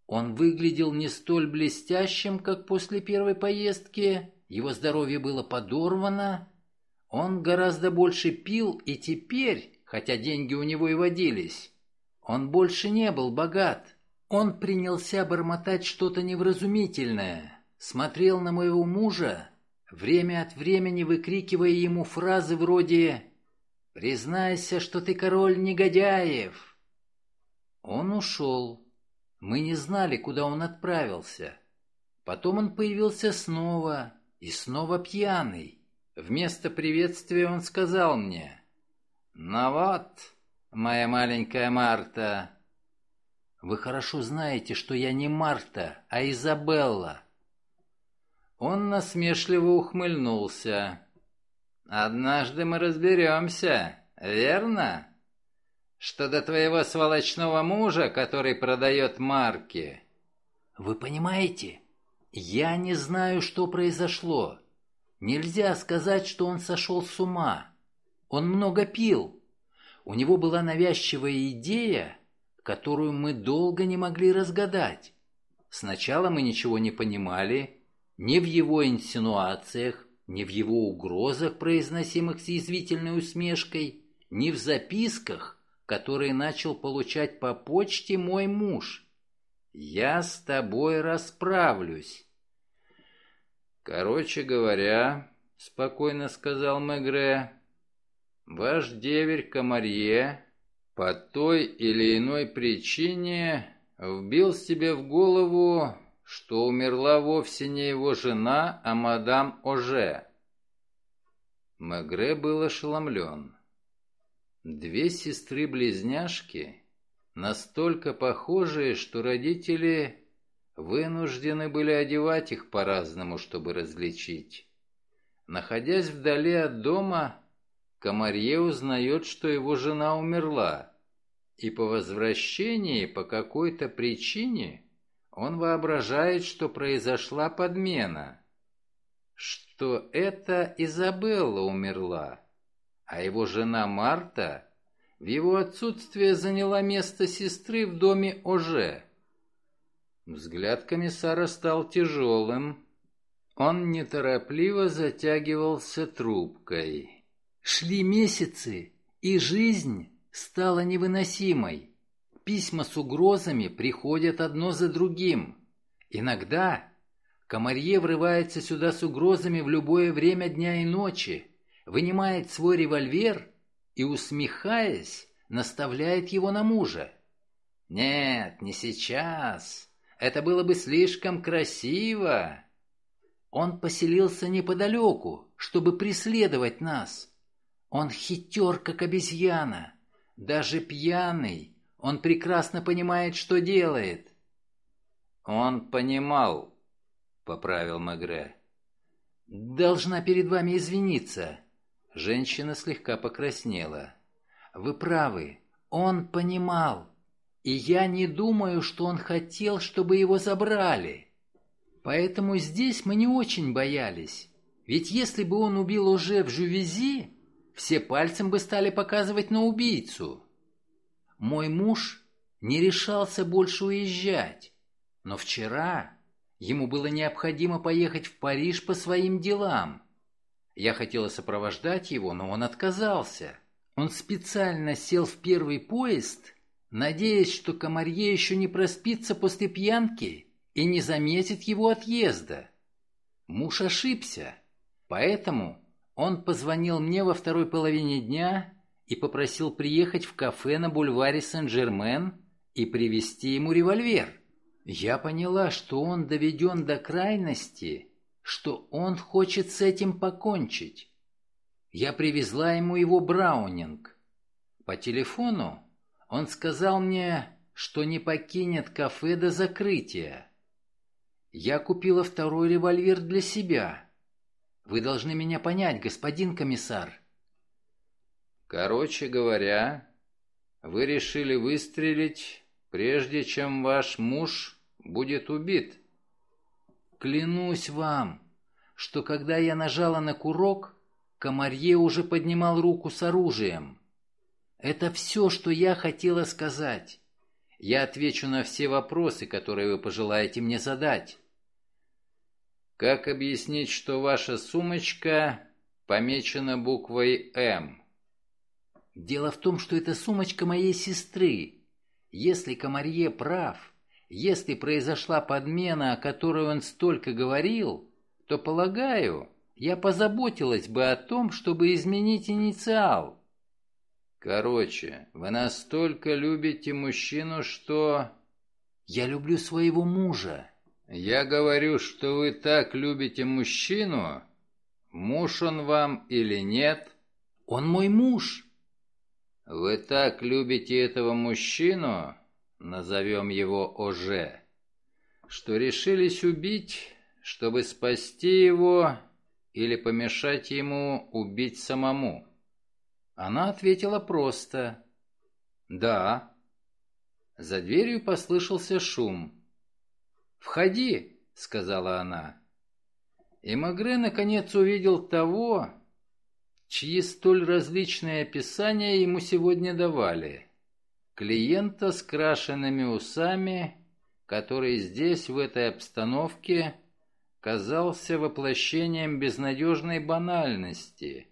Он выглядел не столь блестящим, как после первой поездки, его здоровье было подорвано, он гораздо больше пил, и теперь, хотя деньги у него и водились, он больше не был богат. Он принялся бормотать что-то невразумительное, смотрел на моего мужа, время от времени выкрикивая ему фразы вроде «Признайся, что ты король негодяев». Он ушел. Мы не знали, куда он отправился. Потом он появился снова, и снова пьяный. Вместо приветствия он сказал мне «Ну вот, моя маленькая Марта, вы хорошо знаете, что я не Марта, а Изабелла». Он насмешливо ухмыльнулся. «Однажды мы разберемся, верно? Что до твоего сволочного мужа, который продает марки?» «Вы понимаете, я не знаю, что произошло. Нельзя сказать, что он сошел с ума. Он много пил. У него была навязчивая идея, которую мы долго не могли разгадать. Сначала мы ничего не понимали, ни в его инсинуациях, ни в его угрозах, произносимых с язвительной усмешкой, ни в записках, которые начал получать по почте мой муж. «Я с тобой расправлюсь». «Короче говоря», — спокойно сказал Мегре, — «ваш деверь Комарье по той или иной причине вбил себе в голову, что умерла вовсе не его жена, а мадам Оже. Мегре был ошеломлен. Две сестры-близняшки, настолько похожие, что родители вынуждены были одевать их по-разному, чтобы различить. Находясь вдали от дома, Комарье узнает, что его жена умерла, и по возвращении по какой-то причине он воображает, что произошла подмена, что это Изабелла умерла, а его жена Марта в его отсутствие заняла место сестры в доме Оже. Взгляд комиссара стал тяжелым. Он неторопливо затягивался трубкой. Шли месяцы, и жизнь стала невыносимой. Письма с угрозами приходят одно за другим. Иногда Комарье врывается сюда с угрозами в любое время дня и ночи, вынимает свой револьвер и, усмехаясь, наставляет его на мужа. «Нет, не сейчас. Это было бы слишком красиво». Он поселился неподалеку, чтобы преследовать нас. Он хитер, как обезьяна. Даже пьяный, он прекрасно понимает, что делает. Он понимал, поправил Мегре. Должна перед вами извиниться. Женщина слегка покраснела. Вы правы, он понимал. И я не думаю, что он хотел, чтобы его забрали. Поэтому здесь мы не очень боялись. Ведь если бы он убил уже в Жувези, все пальцем бы стали показывать на убийцу. Мой муж не решался больше уезжать, но вчера Ему было необходимо поехать в Париж по своим делам. Я хотела сопровождать его, но он отказался. Он специально сел в первый поезд, надеясь, что Комарье еще не проспится после пьянки и не заметит его отъезда. Муж ошибся, поэтому он позвонил мне во второй половине дня и попросил приехать в кафе на бульваре Сен-Жермен и привезти ему револьвер. Я поняла, что он доведен до крайности, что он хочет с этим покончить. Я привезла ему его браунинг. По телефону он сказал мне, что не покинет кафе до закрытия. Я купила второй револьвер для себя. Вы должны меня понять, господин комиссар. Короче говоря, вы решили выстрелить, прежде чем ваш муж будет убит. Клянусь вам, что когда я нажала на курок, Комарье уже поднимал руку с оружием. Это все, что я хотела сказать. Я отвечу на все вопросы, которые вы пожелаете мне задать. Как объяснить, что ваша сумочка помечена буквой «М»? Дело в том, что это сумочка моей сестры. Если Комарье прав, если произошла подмена, о которой он столько говорил, то, полагаю, я позаботилась бы о том, чтобы изменить инициал. Короче, вы настолько любите мужчину, что... Я люблю своего мужа. Я говорю, что вы так любите мужчину, муж он вам или нет? Он мой муж. Вы так любите этого мужчину, назовем его ОЖ, что решились убить, чтобы спасти его или помешать ему убить самому. Она ответила просто «Да». За дверью послышался шум. «Входи», — сказала она. И Магре наконец увидел того, чьи столь различные описания ему сегодня давали. Клиента с крашенными усами, который здесь, в этой обстановке, казался воплощением безнадежной банальности,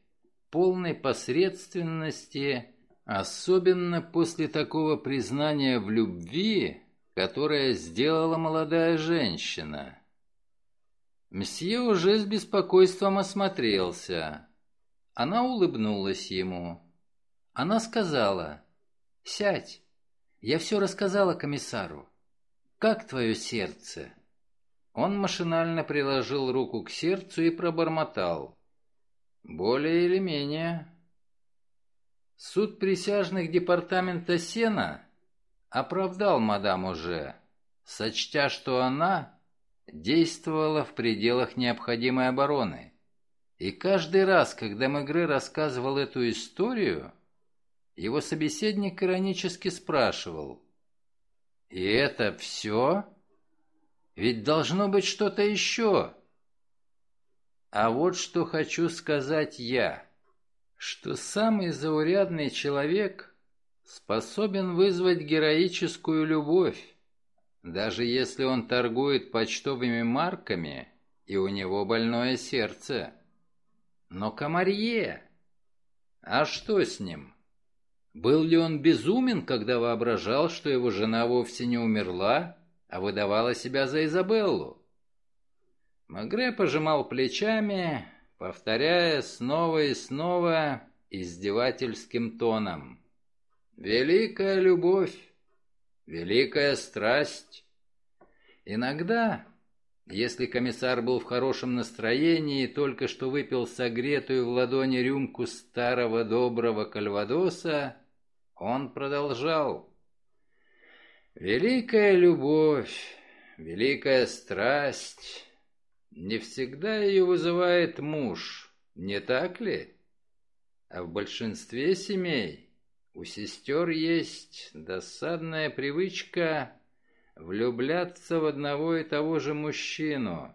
полной посредственности, особенно после такого признания в любви, которое сделала молодая женщина. Мсье уже с беспокойством осмотрелся. Она улыбнулась ему. Она сказала, «Сядь, я все рассказала комиссару. Как твое сердце?» Он машинально приложил руку к сердцу и пробормотал. «Более или менее». Суд присяжных департамента Сена оправдал мадам уже, сочтя, что она действовала в пределах необходимой обороны. И каждый раз, когда Мегре рассказывал эту историю, его собеседник иронически спрашивал, «И это все?» Ведь должно быть что-то еще. А вот что хочу сказать я, что самый заурядный человек способен вызвать героическую любовь, даже если он торгует почтовыми марками, и у него больное сердце. Но Комарье... А что с ним? Был ли он безумен, когда воображал, что его жена вовсе не умерла, а выдавала себя за Изабеллу. Магре пожимал плечами, повторяя снова и снова издевательским тоном. «Великая любовь, великая страсть». Иногда, если комиссар был в хорошем настроении и только что выпил согретую в ладони рюмку старого доброго кальвадоса, он продолжал. Великая любовь, великая страсть, не всегда ее вызывает муж, не так ли? А в большинстве семей у сестер есть досадная привычка влюбляться в одного и того же мужчину.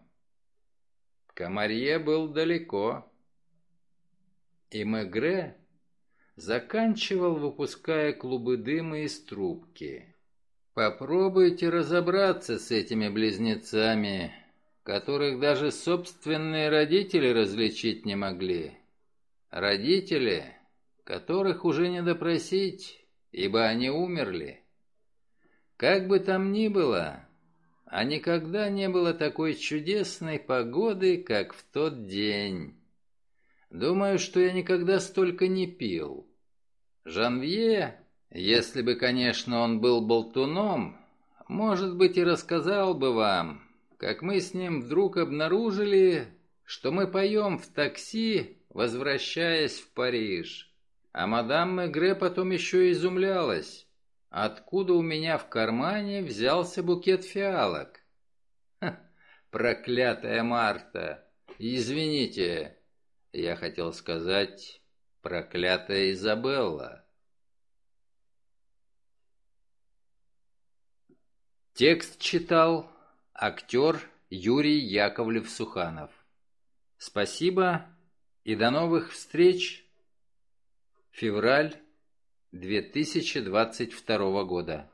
Комарье был далеко, и Мегре заканчивал, выпуская клубы дыма из трубки. Попробуйте разобраться с этими близнецами, которых даже собственные родители различить не могли. Родители, которых уже не допросить, ибо они умерли. Как бы там ни было, а никогда не было такой чудесной погоды, как в тот день. Думаю, что я никогда столько не пил. Жанвье, если бы, конечно, он был болтуном, может быть, и рассказал бы вам, как мы с ним вдруг обнаружили, что мы поем в такси, возвращаясь в Париж. А мадам Мегре потом еще изумлялась, откуда у меня в кармане взялся букет фиалок. Ха, проклятая Марта! Извините, я хотел сказать проклятая Изабелла. Текст читал актер Юрий Яковлев-Суханов. Спасибо и до новых встреч. Февраль 2022 года.